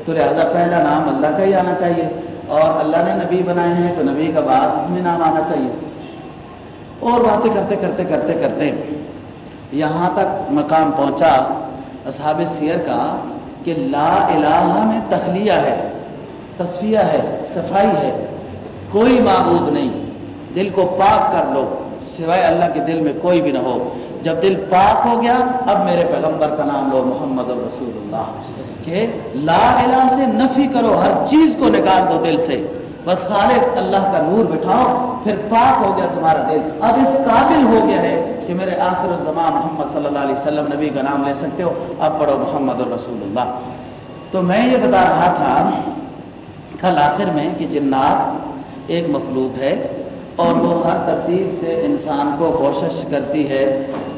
تو لہٰذا پہلا نام اللہ کا ہی آنا چاہیے۔ اور اللہ نے نبی بنائے ہیں، تو نبی کا بعد میں نام آنا چاہیے۔ اور باتیں کرتے کرتے کرتے کرتے یہاں تک مقام پہنچا اصحاب سیر کا کہ لا الہ میں تخلیہ ہے، تصفیہ ہے، صفائی ہے، کوئی معبود نہیں۔ دل کو پاک کر لو، سوائے اللہ کے دل میں کوئی بھی نہ ہو۔ جب دل پاک ہو گیا، اب میرے پیغمبر کا نام لو محمد الرسول اللہ کہ لا الہ سے نفی کرو، ہر چیز کو نکال دو دل سے۔ بس خالق اللہ کا نور بٹھاؤ، پھر پاک ہو گیا تمہارا دل۔ اب اس قابل ہو گیا ہے کہ میرے آخر الزمان محمد صلی اللہ علیہ وسلم نبی کا نام لے سکتے ہو، اب پڑھو محمد الرسول اللہ تو میں یہ بتا رہا تھا کل آخر میں کہ جنات ایک مخلوق ہے اور وہ ہر ترتیب سے انسان کو کوشش کرتی ہے۔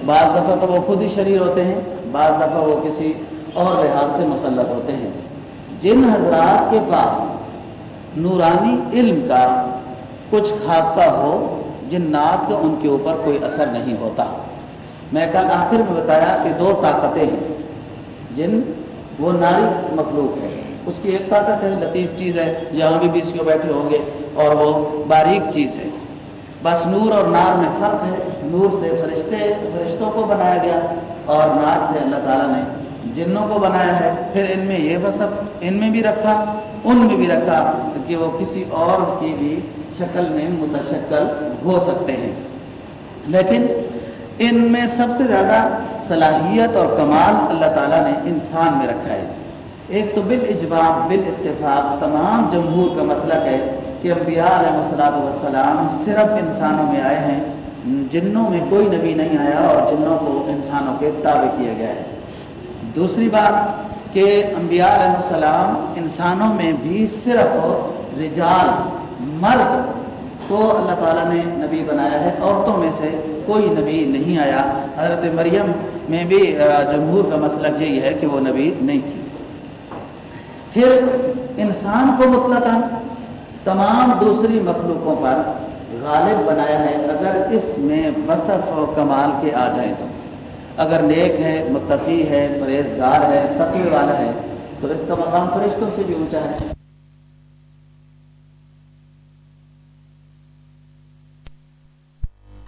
بعض دفعہ تو وہ خود ہی شریر ہوتے ہیں، بعض دفعہ وہ کسی اور لحاظ سے مسلط ہوتے ہیں۔ جن حضرات کے پاس نورانی علم کا کچھ خاکہ ہو جن کا ان کے اوپر کوئی اثر نہیں ہوتا۔ میں کل آخر میں بتایا کہ دو طاقتیں ہیں۔ جن، وہ ناری مخلوق ہے۔ اس کی ایک طاقت ہے، لطیف چیز ہے۔ یہاں بھی بیس کو بیٹھے ہوں گے؟ اور وہ باریک چیز ہے۔ بس نور اور نار میں فرق ہے۔ نور سے فرشتے، فرشتوں کو بنایا گیا اور نار سے اللہ تعالیٰ نے جنوں کو بنایا ہے۔ پھر ان میں یہ وصف ان میں بھی رکھا، ان میں بھی رکھا کہ وہ کسی اور کی بھی شکل میں متشکل ہو سکتے ہیں۔ لیکن ان میں سب سے زیادہ صلاحیت اور کمال اللہ تعالیٰ نے انسان میں رکھا ہے۔ ایک تو بالاجماع بالاتفاق، تمام جمہور کا مسئلہ ہے کہ انبیاء علیہ السلام والسلام صرف انسانوں میں آئے ہیں، جنوں میں کوئی نبی نہیں آیا اور جنوں کو انسانوں کے تابع کیا گیا ہے دوسری بات کہ انبیاء علیہ السلام انسانوں میں بھی صرف رجال مرد کو اللہ تعالیٰ نے نبی بنایا ہے، عورتوں میں سے کوئی نبی نہیں آیا۔ حضرت مریم میں بھی جمہور کا مسئلہ یہی ہے کہ وہ نبی نہیں تھی۔ پھر انسان کو مطلق تمام دوسری مخلوقوں پر غالب بنایا ہے، اگر اس میں وصف و کمال کے آ جائیں تو۔ اگر نیک ہے، متقی ہے، پرہیزگار ہے تقوی والا ہے، تو اس کا مقام فرشتوں سے بھی اونچا ہے۔